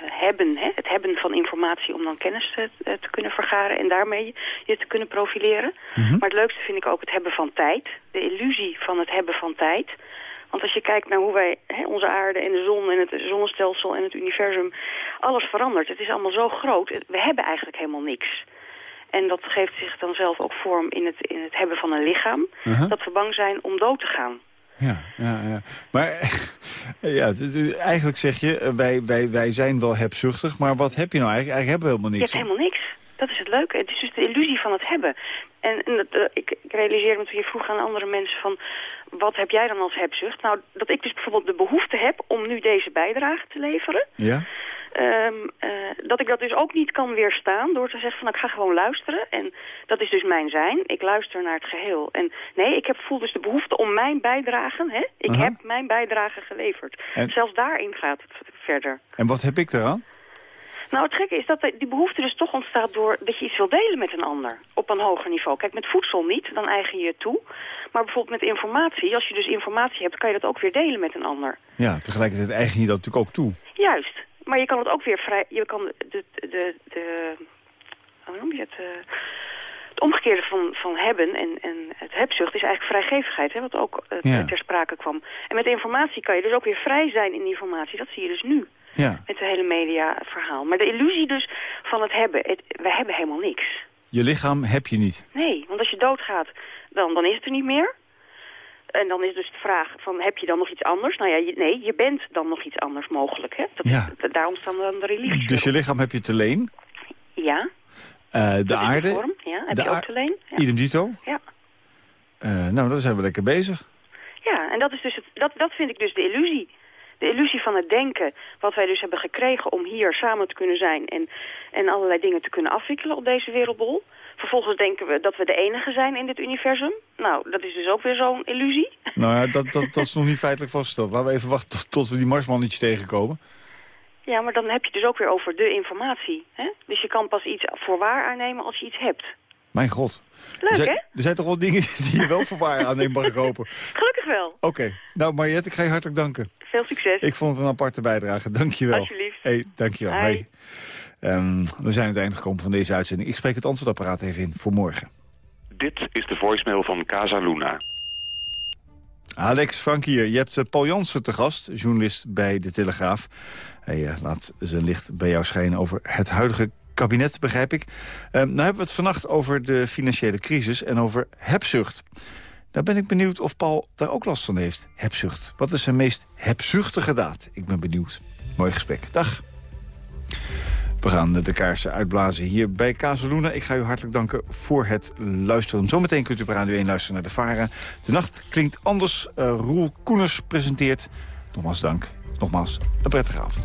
Speaker 15: hebben, hè? het hebben van informatie om dan kennis te, te, kunnen vergaren en daarmee je te kunnen profileren.
Speaker 3: Mhm.
Speaker 15: Mm -hmm. Maar het leukste vind ik ook het hebben van tijd. De illusie van het hebben van tijd. Want als je kijkt naar hoe wij, hè, onze aarde en de zon en het zonnestelsel en het universum, alles verandert. Het is allemaal zo groot. We hebben eigenlijk helemaal niks. En dat geeft zich dan zelf ook vorm in het, in het hebben van een lichaam. Uh -huh. Dat we bang zijn om dood te gaan.
Speaker 3: Ja, ja, ja. Maar ja, eigenlijk zeg je, wij, wij, wij zijn wel hebzuchtig, maar wat heb je nou eigenlijk? Eigenlijk hebben we helemaal niks.
Speaker 15: Je hebt helemaal niks. Dat is het leuke. Het is dus de illusie van het hebben. En, en dat, uh, ik, ik realiseer me toen je vroeg aan andere mensen van... wat heb jij dan als hebzucht? Nou, dat ik dus bijvoorbeeld de behoefte heb om nu deze bijdrage te leveren.
Speaker 3: Ja.
Speaker 15: Um, uh, dat ik dat dus ook niet kan weerstaan door te zeggen van nou, ik ga gewoon luisteren. En dat is dus mijn zijn. Ik luister naar het geheel. En nee, ik heb, voel dus de behoefte om mijn bijdrage. Hè? Ik
Speaker 3: Aha.
Speaker 15: heb mijn bijdrage geleverd.
Speaker 3: En-
Speaker 15: Zelfs daarin gaat het verder.
Speaker 3: En wat heb ik eraan?
Speaker 15: Nou, het gekke is dat die behoefte dus toch ontstaat door dat je iets wil delen met een ander. Op een hoger niveau. Kijk, met voedsel niet, dan eigen je het toe. Maar bijvoorbeeld met informatie, als je dus informatie hebt, kan je dat ook weer delen met een ander.
Speaker 3: Ja, tegelijkertijd eigen je dat natuurlijk ook toe.
Speaker 15: Juist. Maar je kan het ook weer vrij... Je kan de... de, de, de hoe noem je het? eh, het omgekeerde van, van hebben en, en het hebzucht is eigenlijk vrijgevigheid, hè, wat ook eh,
Speaker 3: Ja.
Speaker 15: ter sprake kwam. En met informatie kan je dus ook weer vrij zijn in informatie. Dat zie je dus nu
Speaker 3: Ja.
Speaker 15: met het hele mediaverhaal. Maar de illusie dus van het hebben, het, we hebben helemaal niks.
Speaker 3: Je lichaam heb je niet.
Speaker 15: Nee, want als je doodgaat, dan, dan is het er niet meer. En dan is dus de vraag van, heb je dan nog iets anders? Nou ja, je, nee, je bent dan nog iets anders mogelijk. Hè? Dat,
Speaker 3: Ja.
Speaker 15: da- daarom staan dan de religies.
Speaker 3: Dus je lichaam heb je te leen.
Speaker 15: Ja,
Speaker 3: Eh, de
Speaker 15: dat is de
Speaker 3: aarde,
Speaker 15: vorm. Ja, heb
Speaker 3: de
Speaker 15: je ook te leen. Ja.
Speaker 3: idem dito.
Speaker 15: Ja.
Speaker 3: Eh, nou, dan zijn we lekker bezig.
Speaker 15: Ja, en dat, is dus het, dat, dat vind ik dus de illusie. De illusie van het denken, wat wij dus hebben gekregen om hier samen te kunnen zijn... en, en allerlei dingen te kunnen afwikkelen op deze wereldbol. Vervolgens denken we dat we de enige zijn in dit universum. Nou, dat is dus ook weer zo'n illusie.
Speaker 3: Nou ja, dat, dat, dat is nog niet feitelijk vastgesteld. Laten we even wachten tot, tot we die marsmannetjes tegenkomen.
Speaker 15: Ja, maar dan heb je dus ook weer over de informatie. Hè? Dus je kan pas iets voor waar aannemen als je iets hebt.
Speaker 3: Mijn god.
Speaker 15: Leuk,
Speaker 3: er, zijn,
Speaker 15: hè?
Speaker 3: er zijn toch wel dingen die je wel voor waar aanneemt, mag ik hopen.
Speaker 15: Gelukkig wel.
Speaker 3: Oké. Nou, Mariette, ik ga je hartelijk danken.
Speaker 15: Veel succes.
Speaker 3: Ik vond het een aparte bijdrage. Dank je wel.
Speaker 15: Alsjeblieft.
Speaker 3: Hey, dank je wel. Ehm, we zijn aan het einde gekomen van deze uitzending. Ik spreek het antwoordapparaat even in voor morgen.
Speaker 16: Dit is de voicemail van Casa Luna.
Speaker 3: Alex, Frank hier. Je hebt eh, Paul Jansen te gast, journalist bij De Telegraaf. Hij eh, laat zijn licht bij jou schijnen over het huidige kabinet, begrijp ik. Ehm, nou hebben we het vannacht over de financiële crisis en over hebzucht. Nou ben ik benieuwd of Paul daar ook last van heeft, hebzucht. Wat is zijn meest hebzuchtige daad? Ik ben benieuwd. Mooi gesprek. Dag. We gaan de kaarsen uitblazen hier bij Kazeluna. Ik ga u hartelijk danken voor het luisteren. Zometeen kunt u op Radio 1 luisteren naar de Vara. De nacht klinkt anders. Uh, Roel Koeners presenteert. Nogmaals dank. Nogmaals een prettige avond.